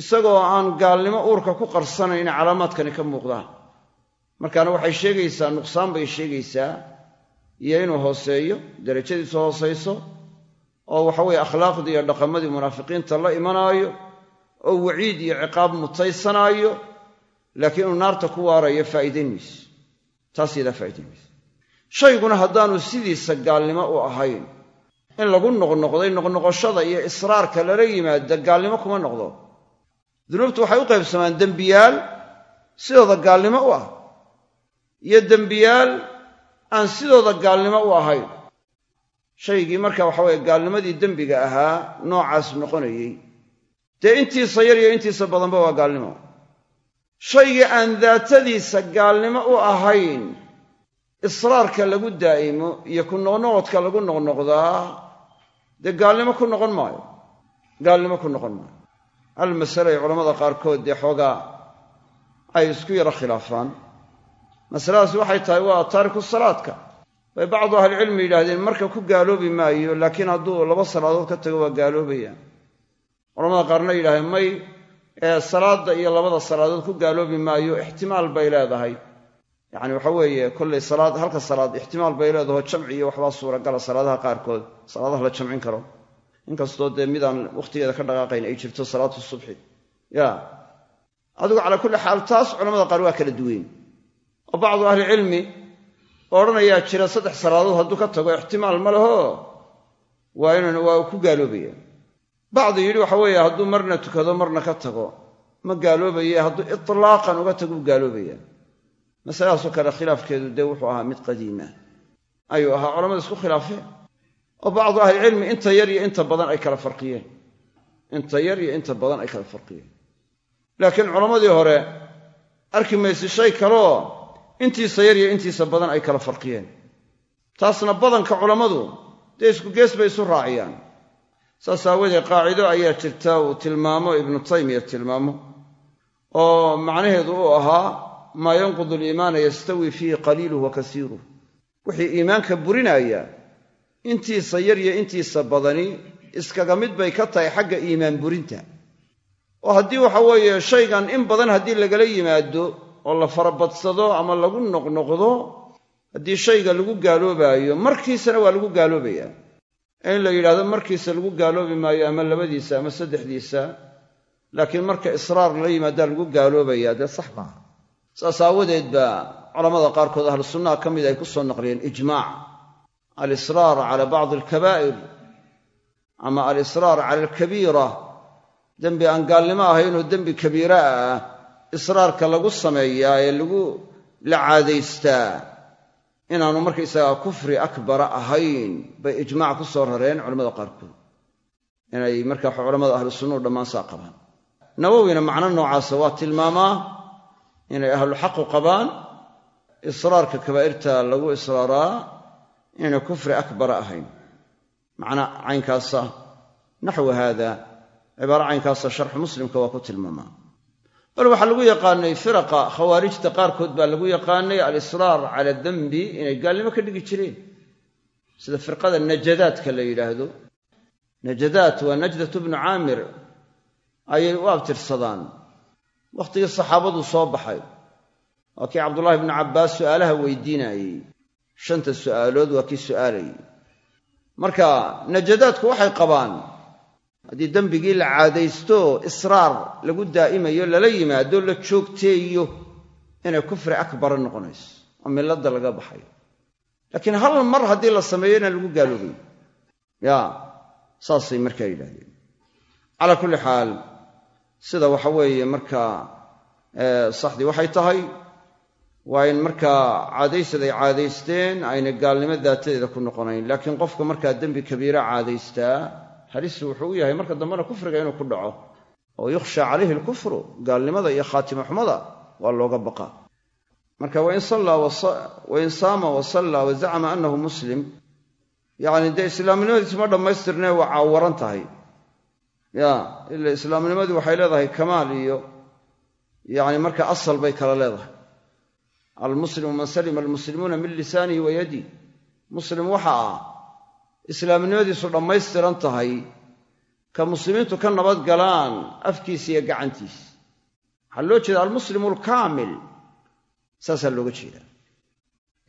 Speaker 1: isagoo aan gaalnimo uurka ku qarsanayn calaamaadkani ka muuqdaan. Markaana waxay sheegaysaa nuqsaan bay sheegaysaa iyo inuu hooseeyo derajadiisu hoosayso oo waxaweye akhlaaqdii iyo dhaqamadii munaafiqiinta la imanaayo oo waciid iyo ciqaab mutaysanaayo laakiin inuu naarta ku waarayo faa'iidayn taas yadaa faa'idayn mayso shayguna haddaanu sidiisa gaalnimo u ahayn in lagu noqnoqday noqnoqoshada iyo israarka lala yimaada gaalnimo kuma noqdo. Dunuubtu waxay u qaybsamaan dembiyaal sidooda gaalnimo u ah iyo dembiyaal aan sidooda gaalnimo u ahayn. Shaygii marka waxaweye gaalnimadii dembiga ahaa noocaas noqonayey. Dee intiisa yar iyo intiisa badanba waa gaalnimo shaygii aan daatadiisa gaalnimo u ahayn israarka lagu daa'imo iyo ku noqnoqodka lagu noqnoqdaa dee gaalnimo ku noqon maayo? Gaalnimo ku noqon maayo. Hal masale ay culammada qaarkood dee xoogaa ay isku yaro khilaafaan. Masaladaasi waxay tahay waa taariku salaadka. Bay bacdu ahlicilmi yidhaahdeen marka ku gaaloobi maayo laakiin hadduu laba salaadood ka tago waa gaaloobaya culamada qaarna yidhahdeen may salaadda iyo labada salaadood ku gaaloobi maayo ixtimaal bay leedahay. Yacni waxa weeye kollay salaad halka salaad ixtimaal bay leedaho jamci iyo waxbaa suuragala salaadaha qaarkood. Salaadaha la jamcin karo. Inkastoo dee midaan wakhtigeeda ka dhaqaaqayn ay jirto salaatu subxi. Ya. Adigu calaa kulli xaal taas culamada qaar waa kala duweyn oo bacdu ahlicilmi odhanayaa jira saddex salaadood hadduu ka tago ixtimaal ma leho waa inan waa ku gaaloobaya bacdi yidhi waxa weeye hadduu marna tukado marna ka tago ma gaaloobaye hadduu itlaaqan uga tago u gaaloobaya masaladaasoo kale khilaafkeedu dee wuxuu ahaa mid qadiima. Ayuu ahaa culamada isku khilaafeen oo bacdu ahlicilmi inta yar iyo inta badan ay kala farqiyeen. Inta yar iyo inta badan ay kala farqiyeen. Laakiin culammadii hore arki maysi shay kaleoo intiisa yar iyo intiisa badan ay kala farqiyeen. Taasna badanka culammadu dee isku gees bay isu raaciyaan saas aawadeed qaacido ayaa jirta uu tilmaamo ibnu taymiya tilmaamo oo macnaheedu uu ahaa maa yanqudu aliimaana yastawi fiihi qaliiluh wa kasiiruh wixii iimaanka burinaya intiisa yar iyo intiisa badani iskaga mid bay ka tahay xagga iimaan burinta. Oo haddii waxa weeye shaygan in badan haddii lagala yimaado oo la farabadsado ama lagu noqnoqdo haddii shayga lagu gaaloobaayo markiisana waa lagu gaaloobayaa in la yidhahdo markiisa lagu gaaloobi maayo ama labadiisa ama saddexdiisa laakiin marka israar la yimaadaa lagu gaaloobayaa dee sax maaha. Saas aawadeed baa culamada qaarkood ahlu sunnaha ka mid ay ku soo naqliyeen ijmaac. Alisraar cala bacdi alkabaa'ir ama alisraar cala alkabiira. Dembi aan gaalnimo ahaynoo dembi kabiira ah israarka lagu sameeyaa ee lagu la caadaystaa inaanu markaysagaa kufri akbara ahayn bay ijmaac ku soo rareen culamada qaarkood. Inay markaa culamada ahlu sunnuhu dhammaan saa qabaan. Nawowina macno noocaasa waa tilmaamaa inay ahlu xaqu qabaan israarka kabaa'irta lagu israaraa inayna kufri akbara ahayn. Macna caynkaasa naxwu haada cibaaro caynkaasa sharxu muslimka waa ku tilmaamaa bal waxaa lagu yaqaanay firaqa khawaarijta qaarkood baa lagu yaqaanay alisraar cala dembi inay gaalnimo ka dhigi jireen. Sida firqada najadaadka la yidhaahdo. Najadaat waa najdatu bnu caamir. Ayay u abtirsadaan. Wakhtigii saxaabadu soo baxay. Waa kii cabdullaahi bnu cabbaas su'aalaha weydiinayey. Shanta su'aalood waa kii su'aalayey. Marka najadaadku waxay qabaan haddii dembigii la caadaysto israar lagu daa'imayo lala yimaado la joogteeyo inay kufri akbara noqonayso oo milladda laga baxayo. Laakiin hal mar haddii la sameeyo inaan lagu gaaloobayn ya saasay markaa yidhahdeen calaa kulli xaal sida waxa weeye markaa saxdii waxay tahay waa in markaa caadaysid ay caadaysteen ayna gaalnimo daatadeeda ku noqonayn. Laakiin qofka markaa dembi kabiira caadaystaa halisu wuxuu u yahay marka dambena kufriga inuu ku dhaco oo yukhsha calayhi alkufru gaalnimada iyo khaatimo xumada waa looga baqaa marka wain saama wa sallaa wa zacama annahu muslim yacni dee islaamnimadiisu ma dhammaystirnee waa caawaran tahay. Ya ila islaamnimadii waxay leedahay kamaal iyo yacni marka asal bay kala leedahay. Almuslimu man salima almuslimuuna min lisaanihi wa yadih muslim waxa ah islaamnimadiisu dhammaystiran tahay ka muslimiintu ka nabad galaan afkiisa iyo gacantiisa. Waxaa loo jeeda almuslimu alkaamil saasaa looga jeedaa.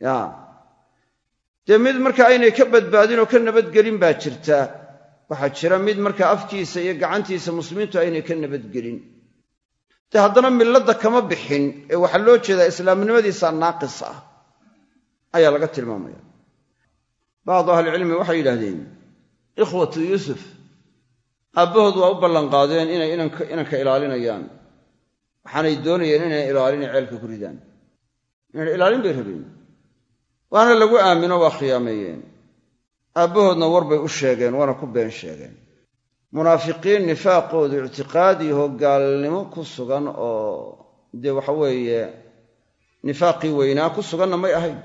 Speaker 1: Ya. Dee mid marka aynay ka badbaadin oo ka nabadgelin baa jirta. Waxaa jira mid marka afkiisa iyo gacantiisa muslimiintu aynay ka nabadgelin dee haddana milladda kama bixin ee waxaa loo jeedaa islaamnimadiisa naaqis ah. Ayaa laga tilmaamaya bacdu ahlicilmi waxay yidhaahdeen ikhwatu yuusuf aabbahood waa u ballanqaadeen inay inanka ilaalinayaan waxaanay doonayeen inay ilaalina ceelka ku ridaan inayna ilaalin bay rabeen waana lagu aamino waa khiyaameeyeen aabbahoodna war bay u sheegeen waana ku been sheegeen munaafiqiin nifaaqoodu ictiqaadiyahoo gaalnimo ku sugan oo dee waxa weeye nifaaqii weynaa ku suganna may ahayn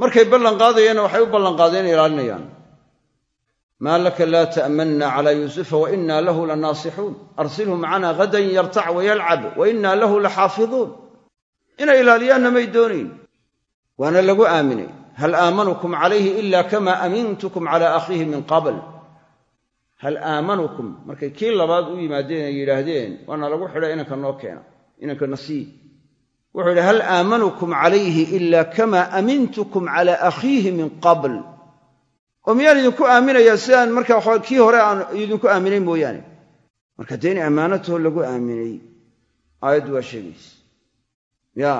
Speaker 1: markay ballan qaadayeenna waxay u ballanqaadeen inay ilaalinayaan maa laka laa ta'manna calaa yuusufa wa innaa lahu la naasixuun arsilhu macana hadan yartac wayalcab wa innaa lahu la xaafiduun inay ilaaliyaanna may doonayn waana lagu aaminay. Hal aamanukum calayhi ila kama amintukum cala akhiihi min qabl. Hal aamanukum markay kii labaad u yimaadeen ay yidhaahdeen waana lagu xidhay inanka noo keena inanka nasiib wuxuu yidhi hal aamanukum calayhi ila kama amintukum cala akhiihi min qabl. Oo miyaan idinku aaminayaa sidaan markaa kii hore aan idinku aaminay mooyaane. Marka dee in ammaanatoo lagu aaminay aayaddu waa sheegaysa. Ya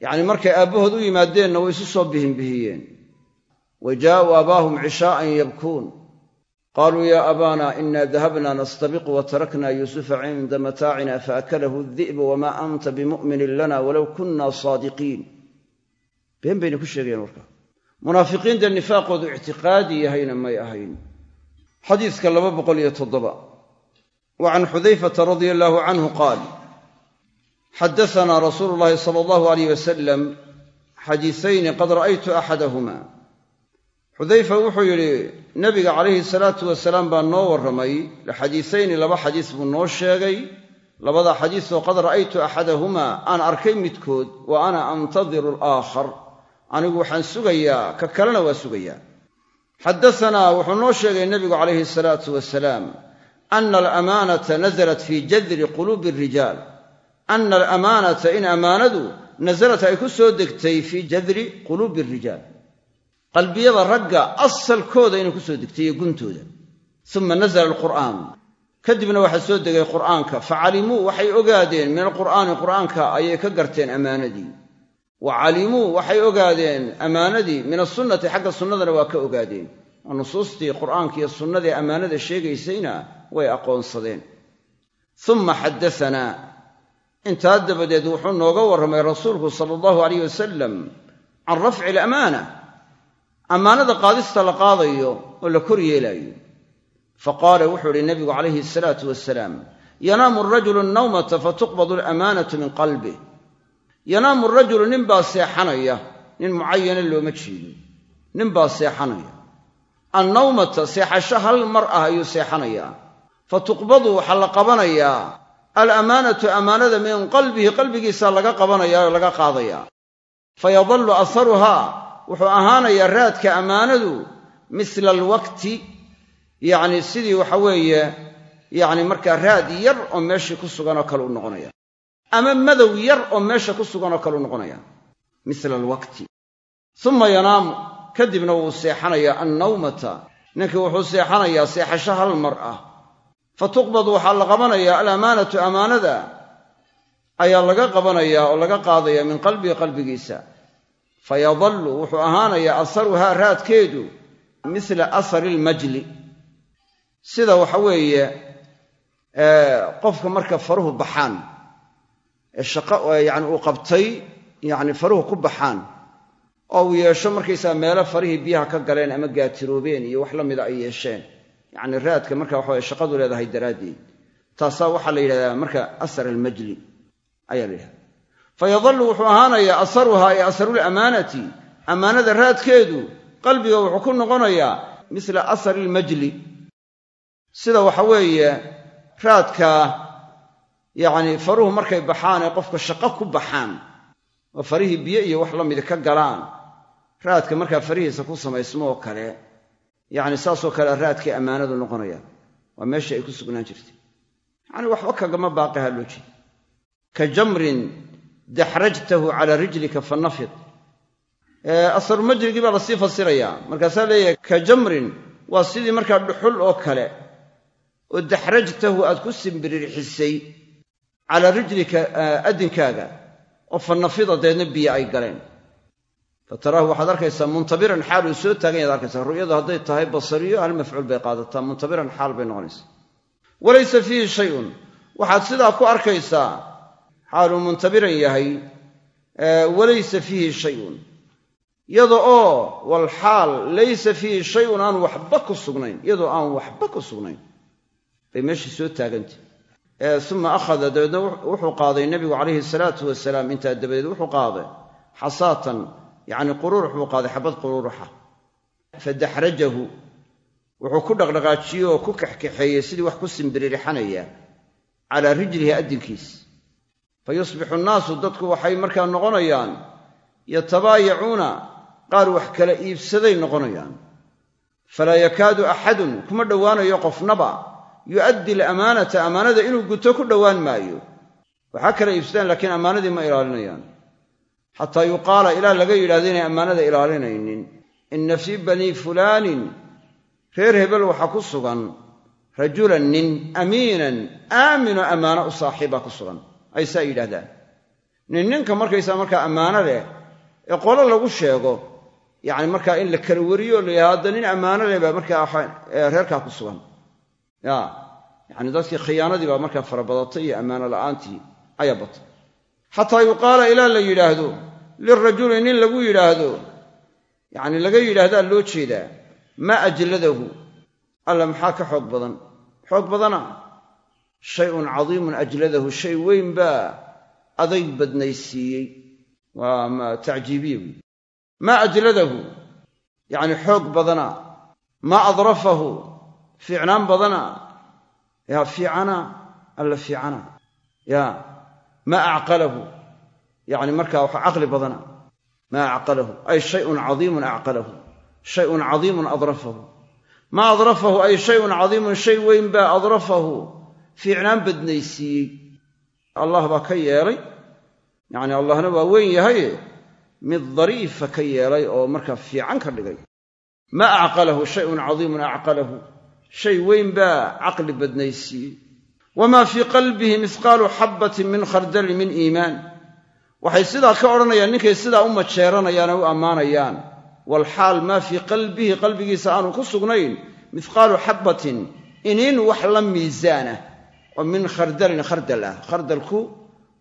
Speaker 1: yacni markay aabbahood u yimaadeenna way isu soo bihinbihiyeen wa jaa'uu aabaahum cishaa'an yabkuun qaaluu yaa abaana ina dahabna nastabiqu wa tarakna yuusufa cinda mataacina faakalahu di'bu wamaa anta bimu'minin lana walow kunna saadiqiin been bayna ku sheegayeen warkaa munaafiqiin dee nifaaqoodu ictiqaadi yahayna may ahayn xadiiska laba boqol iyo toddoba wa can xudayfata radia allaahu canhu qaal xadasanaa rasuulu llahi sala allahu alayh wasalam xadiisayni qad ra'aytu axadahuma xudayfa wuxuu yidhi nebiga calayhi salaatu wasalaam baa noo warramay. Lixadiisayni laba xadiis buu noo sheegay. Labada xadiisoo qad ra'aytu axadahumaa aan arkay midkood wa ana antadiru alaakhar anigu waxaan sugayaa ka kalena waa sugayaa. Xadasanaa wuxuu noo sheegay nebigu calayhi salaatu wasalaam ana alamaanata nasalat fii jadri quluubi arijaal ana alamaanata in ammaanadu nasalat ay ku soo degtay fii jadri quluubi arijaal qalbiyada ragga asalkooda inay ku soo degtay iyo guntooda. Uma nazla alqur'aan. Kadibna waxaa soo degay qur'aanka. Facalimuu waxay ogaadeen min alqur'aani qur'aanka ayay ka garteen ammaanadii. Wa calimuu waxay ogaadeen ammaanadii. Min asunnati xagga sunnadana waa ka ogaadeen. Oo nusuustii qur'aanka iyo sunnadii ammaanada sheegaysayna way aqoonsadeen. Uma xaddasanaa. Intaa dabadeed wuxuu nooga warramay rasuulku sala allahu alayh wasalam can rafci alamaana ammaanada qaadista la qaadayo oo la kor yeelaayo. Fa qaala wuxuu idhi nebigu calayhi asalaatu wasalaam yanaamu arajulu annawmata fatuqbadu alamaanatu min qalbih yanaamu rajulu ninbaa seexanaya nin mucayana looma jeedo ninbaa seexanaya. Annawmata seexasho hal mar ah ayuu seexanayaa fa tuqbadu waxaa la qabanayaa alamaanatu amaanada min qalbihi qalbigiisaa laga qabanayaa oo laga qaadayaa. Fayadallu aharuhaa wuxuu ahaanayaa raadka ammaanadu misla alwaqti yacni sidii waxa weeye yacni markaa raad yar oo meeshii ku suganoo kale u noqonaya ama madow yar oo meesha ku suganoo kale u noqonaya misla alwaqti uma yanaamu. Kadibna wuu seexanayaa annawmata. Ninkii wuxuu seexanayaa seexasho hal mar ah. Fa tuqbadu waxaa la qabanayaa alamaanatu amaanada ayaa laga qabanayaa oo laga qaadaya min qalbihi qalbigiisa fayadallu wuxuu ahaanayaa asaruhaa raadkeedu misla asari ilmajli sida waxa weeye qofka marka faruhu baxaan ee shaqo yani uu qabtay yacni faruhu ku baxaan oo uu yeesho markaysaa meelo farihii biyaha ka galeen ama gaatiroobeen iyo wax la mida ay yeesheen. Yacni raadka marka waxaweye shaqadu leedahay daraaddeed. Taasaa waxaa la marka asar almajli ayaa la fayadallu wuxuu ahaanayaa asaruhaa ee asarulamaanati ammaanada raadkeedu qalbiga wuxuu ku noqonayaa misla asari ilmajli sida waxa weeye raadka yacni faruhu markay baxaan ee qofka shaqo ku baxaan oo farihii biyo iyo wax la midi ka galaan raadka markaa farihiisa ku samaysmo oo kale yacni saasoo kale raadkay ammaanadu noqonaya waa meeshii ay ku sugnaan jirtay yacni waxba kagama baaqiha loo jeeda daxrajtahu calaa rijlika fa nafid. Asarumajrigii baa la sii fasirayaa markaasaa leeyahay ka jamrin waa sidii markaa dhuxul oo kale oo daxrajtahu aad ku simbirirxisay calaa rijlika addinkaaga oo fa nafida deedna biyo ay galeen. Fa taraahu waxaad arkaysaa muntabiran xaal uu soo taagan yaad arkaysaa ru'yadu hadday tahay basariyo hal mafcuul bay qaadataa muntabiran xaal bay noqonaysaa. Walaysa fiihi shayun. Waxaad sidaa ku arkaysaa xaaluu muntabiran yahay walaysa fiihi shayun. Iyada oo walxaal laysa fiihi shayun aan waxba ku sugnayn. Iyadoo aan waxba ku sugnayn. Bay meeshii soo taagantah uma akhada dabeedna wuxuu qaaday nebigu calayhi salaatu wasalaam intaa dabadeed wuxuu qaaday xasaatan yacni quruurux buu qaaday xabad quruuruxa fadaxrajahu wuxuu ku dhaqdhaqaajiyey oo ku kaxkaxeeyey sidii wax ku simbiririxanaya calaa rijlihi addinkiis fa yusbixu nnaasu dadku waxay markaa noqonayaan yatabaayacuuna qaar wax kala iibsaday noqonayaan. Falaa yakaadu axadun kuma dhowaanayo qofnaba yu'addi alamaanata ammaanada inuu guto ku dhowaan maayo. Waxaa kala iibsadaan laakiin ammaanadii ma ilaalinayaan. Xataa yuqaala ilaa laga yidhahdo inay ammaanada ilaalinaynin. Inna fii banii fulaanin reer hebel waxaa ku sugan rajulan nin amiinan aamino ammaano u saaxiiba ku sugan ay saa yidhahdaan nin ninka markaysaa markaa ammaano leh ee qolo lagu sheego yacni markaa in la kala wariyo o la yidhahdo nin ammaano leh baa markaa reerkaa ku sugan. Ya yacni dadkii khiyaanadii baa markaa farabadatay iyo ammaano la'aantii ayaa batay. Xataa yuqaala ilaa la yidhaahdo lirajuli nin lagu yidhaahdo. Yacni laga yidhaahdaa loo jeedaa maa ajladahu. Alla maxaa ka xoog badan? Xoog badana shayun cadiimun ajladahu shay weyn baa adayg badnaysiiyey. Waa tacjiibiya wey maa ajladahu yacni xoog badana. Maa adrafahu fiicnaan badana. Yaa fiicana alla fiicana. Ya maa acqalahu yacni markaa waxa caqli badana. Maa acqalahu ay shayun cadiimun acqalahu. Shayun cadiimun adrafahu. Maa adrafahu ay shayun cadiimun shay weyn baa adrafahu fiicnaan badnaysiiyey allah baa ka yeelay. Yacni allahna waa weyn yahaye mid dariifa ka yeelay oo markaa fiican ka dhigay. Maa acqalahu shayun cadiimun acqalahu. Shay weyn baa caqli badnaysiiyey wamaa fii qalbihi mihqaalu xabbatin min khardalin min iimaan. Waxay sidaa ka odhanayaan ninkay sidaa u majeeranayaan oo u ammaanayaan. Walxaal maa fii qalbihi qalbigiisa aanu ku sugnayn mihqaalu xabbatin iniin wax la miisaanah min khardalin khardal ah. Khardalku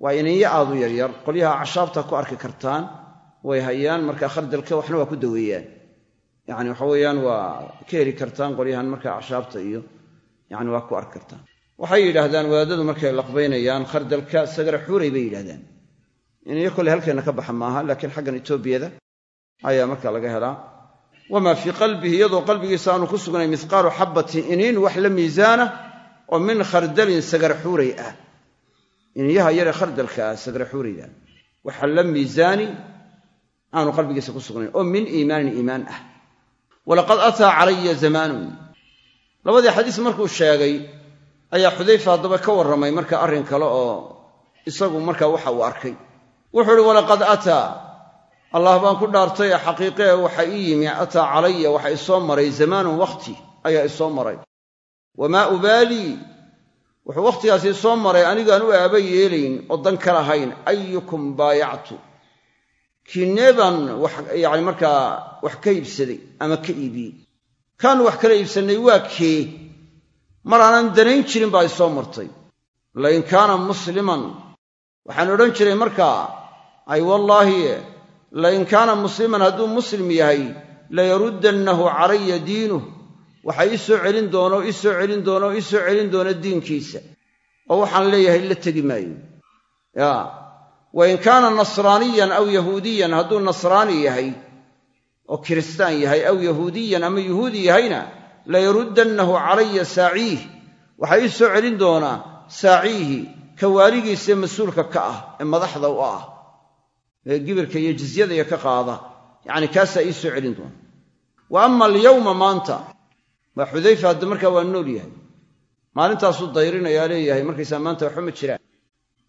Speaker 1: waa iniinyo aadu yaryar qolyaha cashaabta ku arki kartaan way hayaan. Markaa khardalka waxna waa ku daweeyaan yacni waxa weeyaan waa ka heli kartaan qolyahan markaa cashaabta iyo yani waa ku arki kartaan. Waxay yidhaahdaan wadaadadu markay laqbaynayaan khardalka sagara xuuray bay yidhahdaan iniyo kolley halkeenna ka baxa maaha laakiin xaggan etoobiyada ayaa marka laga helaa. Wamaa fii qalbihi iyadoo qalbigiisa aanu ku sugnay mihqaalu xabbatin iniin wax la miisaana oo min khardalin sagar xuuray ah. Iniyaha yaree khardalka ah sagar xuurayda. Waxa la miisaani aanu qalbigiisa ku sugnayn. Oo min iimaanin iimaan ah. Walaqad ataa calaya zamaanun. Labadii xadiis markuu sheegay ayaa xudayfa haddaba ka warramay marka arrin kale oo isagu marka waxa uu arkay. Wuxuu uhi walaqad ataa. Allah baan ku dhaartay ee xaqiiqee waxa ii yimi. Ataa calaya waxa isoo maray. Zamaanun wakhti ayaa isoo maray wamaa ubaalii wuxuu wakhtigaas isoo maray anigaan u aaba yeelayn oo dan ka lahayn ayukum baayactu? Kiinee baan yani markaa wax ka iibsaday ama ka iibiyey kaanu wax kala iibsannay waa kee? Mar aanan danayn jirin baa isoo martay. Lain kaana musliman. Waxaan odhan jiray markaa ay wallaahi lain kaana musliman hadduu muslim yahay layaruddannahu calaya diinuh waxa ii soo celin doono ii soo celin doono ii soo celin doona diinkiisa. Oo waxaan leeyahay la tegi maayo. Ya wain kaana nasraaniyan aw yahuudiyan hadduu nasraani yahay oo kiristaan yahay aw yahuudiyan ama yuhuudi yahayna layaruddannahu calaya saaciih. Waxaa ii soo celin doonaa saaciihi ka waaligiisaee mas'uulka ka ah ee madaxda u ah ee gibirka iyo jizyada iyo ka qaada. Yacni kaasaa ii soo celin doona. Wa ama alyawma maanta waa xudayfa hadda markaa waa nool yahay. Maalintaasuu dayrinayaa leeyahay markaysaa maanta waxba ma jiraan.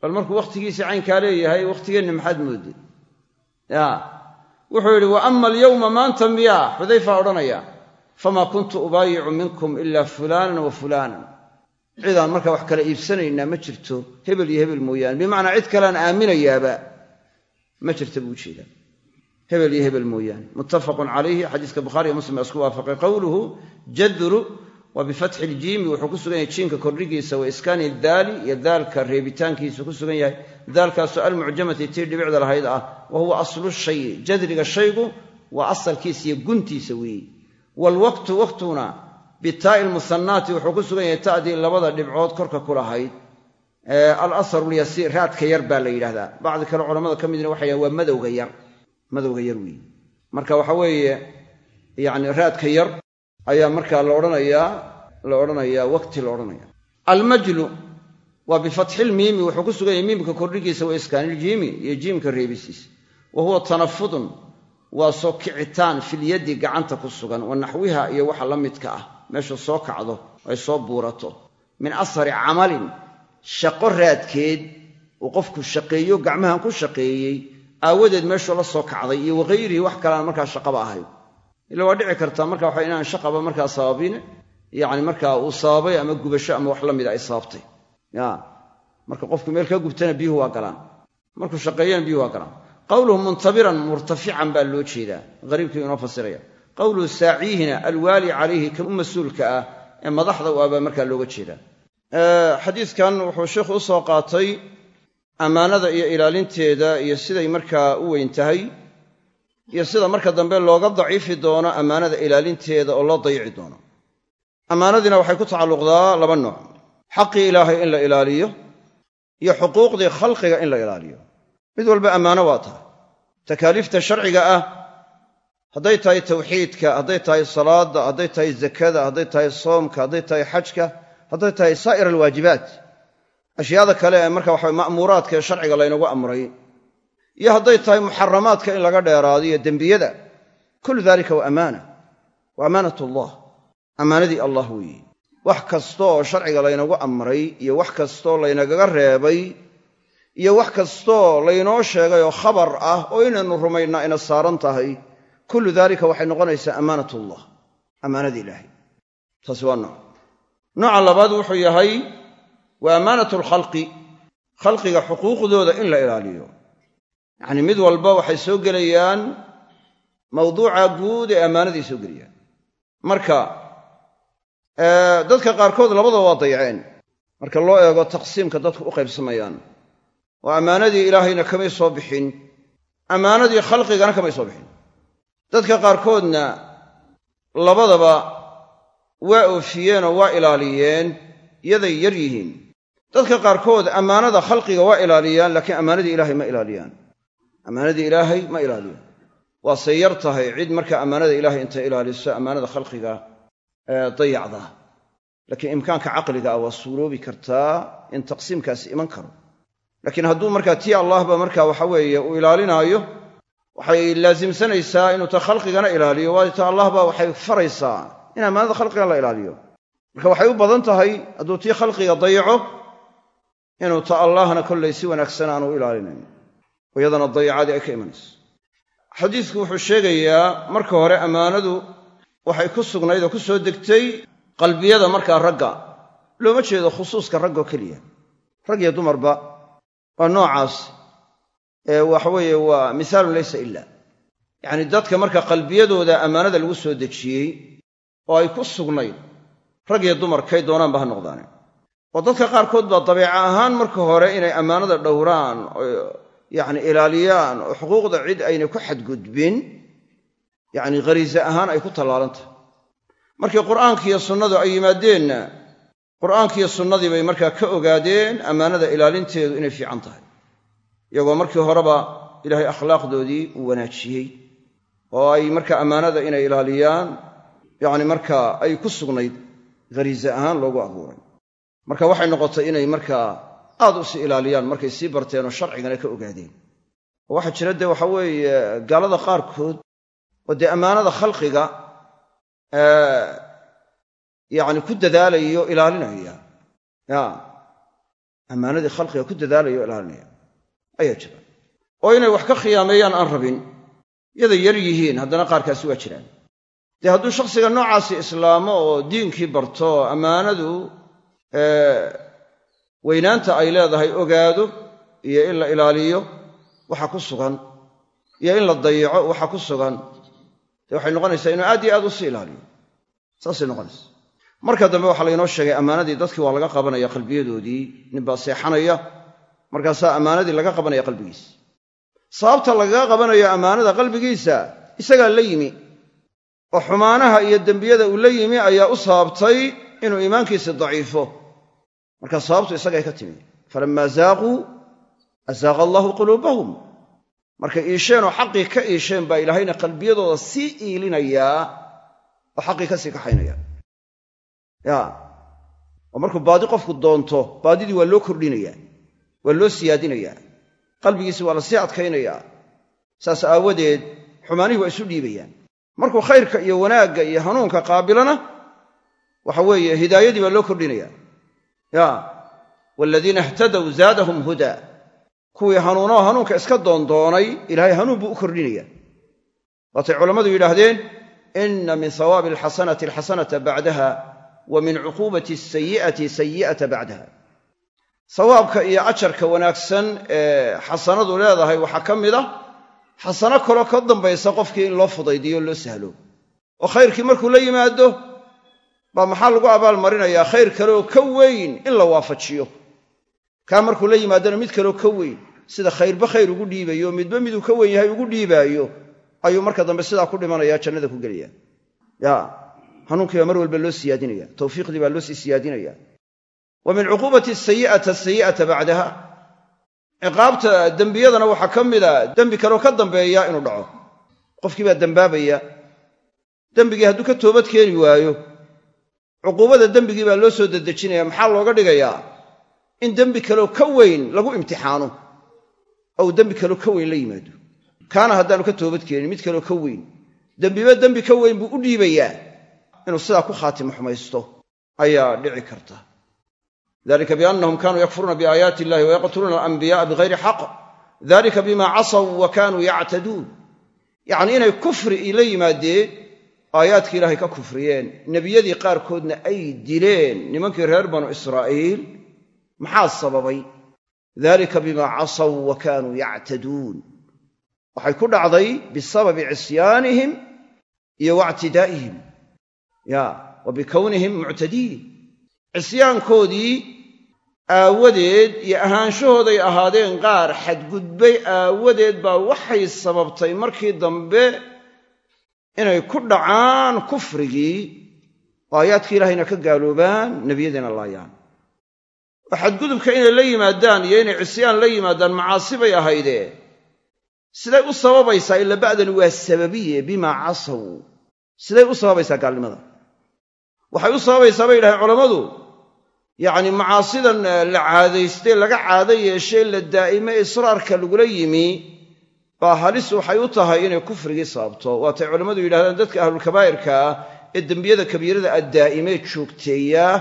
Speaker 1: Bal markuu wakhtigiisii caynkaa leeyahay wakhtigeenna maxaad moodday ya. Wuxuu yidhi wa ama alyawma maanta miyaa xudayfa odhanaya famaa kuntu ubaayicu minkum ilaa fulaanan wa fulaanan. Cidaan markaa wax kala iibsanaynaa ma jirto hebel iyo hebel mooyaane bimacnaa cid kalean aaminayaaba ma jirta buu u jeedaa hebel iyo hebel mooyaane muttafaqun calayhi xadiiska bukhaariiyo muslim baa isku waafaqay. Qowluhu jadru waa bifatxi iljiimi wuxuu ku sugan yahay jiinka kordhigiisa wa iskaani daali iyo daalka reebitaankiisu ku sugan yahay. Daalkaasoo almucjamati tii dhibicda lahayd ah wa huwa aslu shayi jadriga shaygu waa asalkiisa iyo guntiisa weeye waalwaqtu waqtuna bitaa'i lmusannaati wuxuu ku sugan yahay ta'dii labada dhibcood korka ku lahayd. Alasaru lyasiir raadka yar baa la yidhahdaa bacdi kale culamada ka midna waxay waa madowga yar madowga yar weeye marka waxa weeye yacni raadka yar ayaa markaa la odhanayaa la odhanayaa waqti la odhanaya almajlu waa bifatxilmiimi wuxuu ku sugan yahay miimka kordhigiisa wa iskaaniljiimi iyo jiimka reebisiisa. Wa huwa tanafudun waa soo kicitaan filyaddi gacanta ku sugan wa naxwiha iyo waxa la midka ah. Meesha soo kacdo ay soo buurato. Min asari camalin shaqo raadkeed uu qofku shaqeeyo gacmahan ku shaqeeyey aawadeed meeshuu la soo kacday iyo wakhayrihi wax kaleaan markaa shaqaba ahayn. Ila waa dhici kartaa marka waxa inaan shaqaba markaa sababin yacni markaa uu sababay ama gubasho ama wax la mida ay sababtay. Ya marka qofku meel ka gubtana biyuhu waa galaan. Markuu shaqeeyana biyuhu waa galaan. Qawluhu muntabiran murtafican baa loo jeedaa. Hariibkii inoo fasiraya. Qawluhu saaciihina alwaali calayhi ka u mas'uulka ah ee madaxda u ah baa markaa looga jeedaa. Xadiidkan wuxuu sheikhu u qaatay ammaanada iyo ilaalinteeda iyo siday markaa u weyn tahay iyo sida marka dambe looga daciifi doono ammaanada ilaalinteeda oo loo dayici doono. Ammaanadiina waxay ku tacalluqdaa laba nooc. Xaqii ilaahay in la ilaaliyo iyo xuquuqdii khalqiga in la ilaaliyo. Mid walba ammaano waa tahay. Takaaliifta sharciga ah hadday tahay tawxiidka hadday tahay salaadda hadday tahay zakada hadday tahay soomka hadday tahay xajka hadday tahay saa'ir alwaajibaat ashyaada kale ee marka waxa ma'muuraadka ee sharciga laynagu amray iyo hadday tahay muxaramaadka in laga dheeraado iyo dembiyada kullu dalika waa amaana wa amaanat allah ammaanadii allah weeye wax kasta oo sharciga laynagu amray iyo wax kastaoo laynagaga reebay iyo wax kastaoo laynoo sheegay oo khabar ah oo inaynu rumaynaa ina saaran tahay kullu daalika waxay noqonaysaa ammaanatullah ammaanadii ilaahay. Taasi waa nooc. Nooca labaad wuxuu yahay waa ammaanatu alkhalqi khalqiga xuquuqdooda in la ilaaliyo. Yacnii mid walba waxay soo gelayaan mawduuca guud ee ammaanadii soo gelayaan marka dadka qaarkood labadaba waa dayaceen. Marka loo eego taqsiimka dadku u qaybsamayaan oo ammaanadii ilaahayna kamay soo bixin ammaanadii khalqigana kamay soo bixin. Dadka qaarkoodna labadaba waa oofiyeenoo waa ilaaliyeen yaday yar yihiin dadka qaarkood ammaanada khalqiga waa ilaaliyaan laakiin ammaanadii ilaahay ma ilaaliyaan. Ammaanadii ilaahay ma ilaaliyaan. Waase yar tahay cid marka ammaanada ilaahay intay ilaaliso ammaanada khalqiga dayacda. Laakiin imkaanka caqliga ah waa suuroobi kartaa in taqsiimkaasi iman karo. Laakiin hadduu markaa tii allahba marka waxa weeye uu ilaalinaayo waxay laasimsanaysaa inuu ta khalqigana ilaaliyo waayo ta allahba waxay faraysaa in ammaanada khalqiga la ilaaliyo. Marka waxay u badan tahay hadduu tii khalqiga dayaco inuu ta allahna kollay si wanaagsan aanu u ilaalinayn. Iyadana dayacadii ay ka imanayso. Xadiidku wuxuu sheegayaa marka hore ammaanadu waxay ku sugnayd oo ku soo degtay qalbiyada markaa ragga. Looma jeedo khusuuska raggoo keliya. Rag iyo dumarba waa noocaas ee waxaweeye waa misaalun laysa ila yacni dadka marka qalbiyadooda ammaanada lagu soo dejiyey oo ay ku sugnayd rag iyo dumar kay doonaanba ha noqdaane oo dadka qaarkood baa dabeeca ahaan marka hore inay ammaanada dhowraan oo yacni ilaaliyaan oo xuquuqda cid ayna ku xadgudbin yacni khariise ahaan ay ku tallaalan tahay markii qur'aankiiyo sunnadu ay yimaadeenna qur'aankiiyo sunnadii bay markaa ka ogaadeen ammaanada ilaalinteedu inay fiican tahay. Iyagoo markii horeba ilaahay akhlaaqdoodii uu wanaajiyey oo ay marka ammaanada inay ilaaliyaan yacni markaa ay ku sugnayd khariise ahaan loogu abuuray marka waxay noqotay inay markaa aad u sii ilaaliyaan markay sii barteen oo sharcigana ka ogaadeen. Oo waxaa jira dee waxa weeye gaalada qaarkood oo dee ammaanada khalqiga yacni ku dadaalayo ilaalinaya. Ya ammaanadii khalqiga ku dadaalaya o ilaalinaya. Ayaa jira. Oo inay wax ka khiyaameeyaan aan rabin yaday yar yihiin haddana qaarkaasi waa jiraan. Dee hadduu shakhsiga noocaasi islaamo oo diinkii barto ammaanadu weynaanta ay leedahay ogaado iyo in la ilaaliyo waxa ku sugan. Iyo in la dayaco waxa ku sugan. Dee waxay noqonaysaa inuu aad iyo aad u sii ilaaliyo. Saasay noqonaysa marka dambe waxaa laynoo sheegay ammaanadii dadkii waa laga qabanaya qalbiyadoodii ninbaa seexanaya markaasaa ammaanadii laga qabanaya qalbigiisa sababta lagaga qabanayo ammaanada qalbigiisa isagaa la yimi. Oo xumaanaha iyo dembiyada uu la yimi ayaa u sababtay inuu iimaankiisi daciifo marka sababtu isagay ka timi. Falammaa zaaquu azaaqa allaahu quluubahum. Markay iisheen oo xaqii ka iisheen baa ilaahayna qalbiyadooda sii iilinayaa oo xaqii ka sii kaxaynaya. Ya. Oo markuu baadi qofku doonto baadidii waa loo kordhinayaa waa loo siyaadinayaa qalbigiisi waa la sii adkaynayaa saas aawadeed xumaanihii waa isu dhiibayaan. Markuu khayrka iyo wanaagga iyo hanuunka qaabilana waxa weeye hidaayadii baa loo kordhinayaa ya waaladiina ihtadow zaadahum hudaa kuwii hanuunoo hanuunka iska doondoonay ilaahay hanuun buu u kordhinaya waatay culammadu yidhaahdeen inna min hawaabi alxasanati alxasanata bacdaha wa min cuquubati asayi'ati sayi'ata bacdaha. Sawaabka iyo ajarka wanaagsan ee xasanadu leedahay waxaa ka mid a xasano kaloo ka dambaysa qofkii in loo fudaydiyo loo sahlo. Oo khayrkii markuu la yimaado baa maxaa lagu abaalmarinayaa? Khayr kaleoo ka weyn in la waafajiyo. Kaa markuu la yimaadona mid kaleoo ka weyn. Sida khayrba khayr ugu dhiibayo midba miduu ka weyn yahay ugu dhiibaayo ayuu marka dambe sidaa ku dhimanaya jannada ku gelaya. Ya hanuunkii baa mar walba loo siyaadinaya. Tawfiiqdii baa loo sii siyaadinaya. Wa min cuquubati sayi'ata sayi'ata bacdaha. Ciqaabta dembiyadana waxaa ka mida dembi kaleo ka dambeeya inuu dhaco. Qofkii baa dembaabaya dembigii hadduu ka toobad keeni waayo cuquubada dembigii baa loo soo dedejinaya. Maxaa looga dhigayaa? In dembi kaleo ka weyn lagu imtixaano. Ou dembi kaleo ka weyn la yimaado. Kaana haddaanu ka toobad keenin mid kaleo ka weyn. Dembiba dembi ka weyn buu u dhiibayaa inuu sidaa ku khaatimo xumaysto. Ayaa dhici karta. Dalika biannahum kanuu yakfuruuna biaayaati illahi wayaqtuluuna alanbiya'a bigayri xaq dalika bima casaw wa kanuu yactaduun. Yacnii inay kufri la yimaadeen aayaadkii ilaahay ka kufriyeen nebiyadii qaarkoodna ay dileen nimankii reer banu israa'iil maxaa sababay? Dalika bimaa casaw wa kaanuu yactaduun. Waxay ku dhacday bisababi cisyaanihim iyo wactidaa'ihim. Ya wa bikownihim muctadiin. Cisyaankoodii aawadeed iyo ahaanshahooday ahaadeen qaar xadgudbay aawadeed baa waxay sababtay markii dambe inay ku dhacaan kufrigii oo aayaadkii ilaahayna ka gaaloobaan nebiyadiina laayaan. Oo xadgudubka inay la yimaadaan iyo inay cisyaan la yimaadaan macaasi bay ahaydee. Siday u sababaysaa ila ba'dani waa sababiye bimaa casaw. Siday u sababaysaa gaalnimada. Waxay u sababaysaa bay yidhahdeen culammadu yacni macaasidan la caadaystay laga caado yeeshay la daa'ime israarka lagula yimi baa halis waxay u tahay inay kufrigii sababto waatay culammadu yidhahdaan dadka ahlulkabaa'irka ah ee dembiyada kabiirada addaa'imee joogteeyaa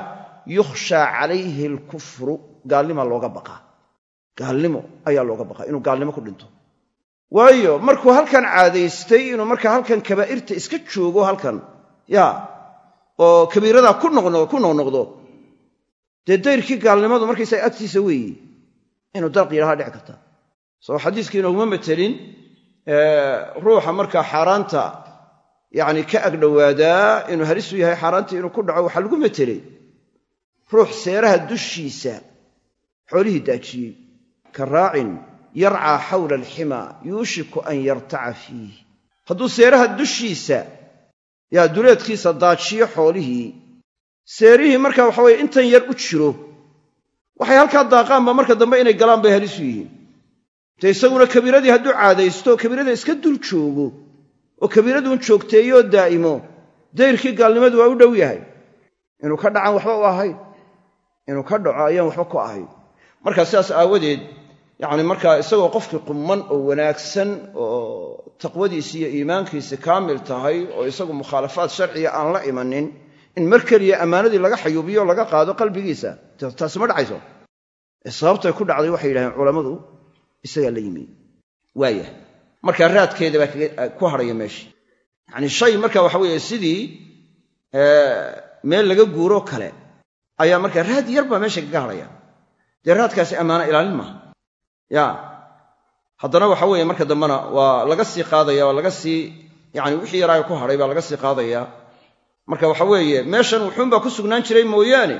Speaker 1: yukhshaa calayhi alkufru. Gaalnima looga baqaa gaalnimo ayaa looga baqaa inuu gaalnimo ku dhinto. Waayo markuu halkan caadaystay inuu markaa halkan kabaa'irta iska joogo halkan ya oo kabiiradaa ku noqnoqdo dee dayrkii gaalnimadu markaysaa agtiisa weeyi inuu dalq yidhaha dhici karta soo xadiiskii inooguma matelin ruuxa markaa xaaraanta yacni ka agdhowaadaa inuu halisu yahay xaaraantii inuu ku dhaco waxaa lagu matelay ruux seeraha dushiisa xoolihii daajiyey ka raacin yarcaa xawla alximaa yuushiku an yartaca fiih hadduu seeraha dushiisa yaa duleedkiisa daajiyo xoolihii seerihii marka waxa weye intan yar u jiro waxay halkaa daaqaanba marka dambe inay galaan bay halisu yihiin dee isaguna kabiiradii hadduu caadaysto kabiirada iska dul joogo oo kabiiraduun joogteeyooo daa'imo dayrkii gaalnimadu waa u dhow yahay. Inuu ka dhacan waxba u ahayn inuu ka dhaco ayaan waxba ku ahayn markaa sidaas aawadeed yacni markaa isagoo qofkii qumman oo wanaagsan oo taqwadiisi iyo iimaankiisi kaamil tahay oo isagu mukhaalafaad sharciga aan la imanin in mar keliya ammaanadii laga xayuubiyo laga qaado qalbigiisa taasi ma dhacayso? Sababtay ku dhacday waxay yidhahdeen culammadu isagaa la yimi. Waayah markaa raadkeeda baa ku hadhaya meeshii yacni shay marka waxa weeye sidii meel laga guuroo kale ayaa markaa raad yar baa meesha kaga hadhaya dee raadkaasi ammaano ilaalin maaha. Ya haddana waxa weeye marka dambena waa laga sii qaadaya waa laga sii yacni wixii yaraaga ku hadhay baa laga sii qaadaya. Marka waxa weeye meeshan wuxuunbaa ku sugnaan jiray mooyaane.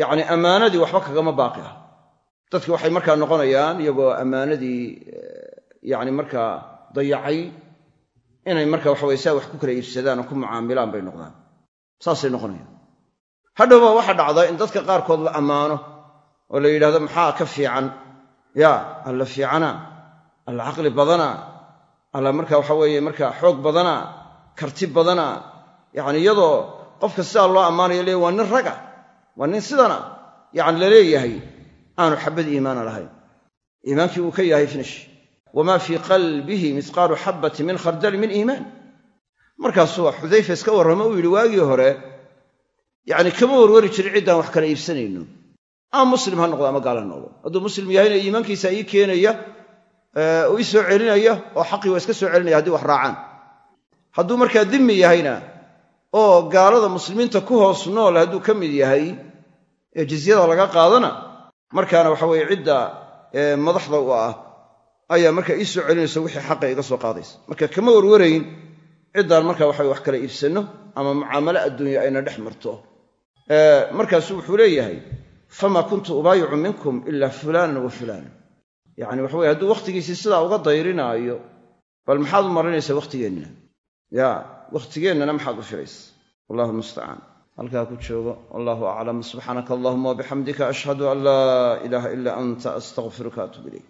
Speaker 1: Yacni ammaanadii waxba kagama baaqi ah dadki waxay markaa noqonayaan iyagoo ammaanadii yacni markaa dayacay inay marka waxa weye saa wax ku kala iibsadaan oo ku mucaamilaan bay noqdaan. Saasay noqonayaan. Hadhowba waxaa dhacda in dadka qaarkood la ammaano oo la yidhahdo maxaa ka fiican? Ya alla fiicana alla caqli badana alla marka waxa weeye marka xoog badana karti badana. Yacni iyadoo qofka sidaa loo ammaanayo leey waa nin raga waa nin sidana yacni la leeyahay aanu xabad iimaana lahayn. Iimaankii uu ka yahay finish. Wamaa fii qalbihi misqaalu xabbati min khardali min iimaan. Markaasuu xudayfa iska warramo uu yidhi waagii hore yacni kama warwari jirin ciddaan wax kala iibsanayno. Ama muslim ha noqdo ama gaal ha noqdo. Hadduu muslim yahayna iimaankiisa ii keenaya oo ii soo celinaya oo xaqii waa iska soo celinaya haddii wax raacaan. Hadduu markaa dimmi yahayna oo gaalada muslimiinta ku hoos nool hadduu ka mid yahay ee jizyada laga qaadana markaana waxa weeye cidda madaxda u ah ayaa markaa ii soo celinaysa wixii xaqa iga soo qaadaysa. Marka kama warwarayn ciddaan marka waxa wax kala iibsanno ama mucaamalo adduunya ayna dhex marto. Markaasuu wuxuu leeyahay famaa kuntu ubaayicu minkum ila fulaanan wa fulaanan yacni waxa weye hadduu wakhtigiisii sidaa uga dayrinaayo bal maxaad u marinaysaa wakhtigeennina ya wakhtigeennana maxaad u filaysa? Wallahu mustacaan halkaa ku joogo. Wallahu aclam. Subxaanaka allahuma wabixamdika ashhadu an laa ilaaha ilaa anta astaqfiruka atub ilayk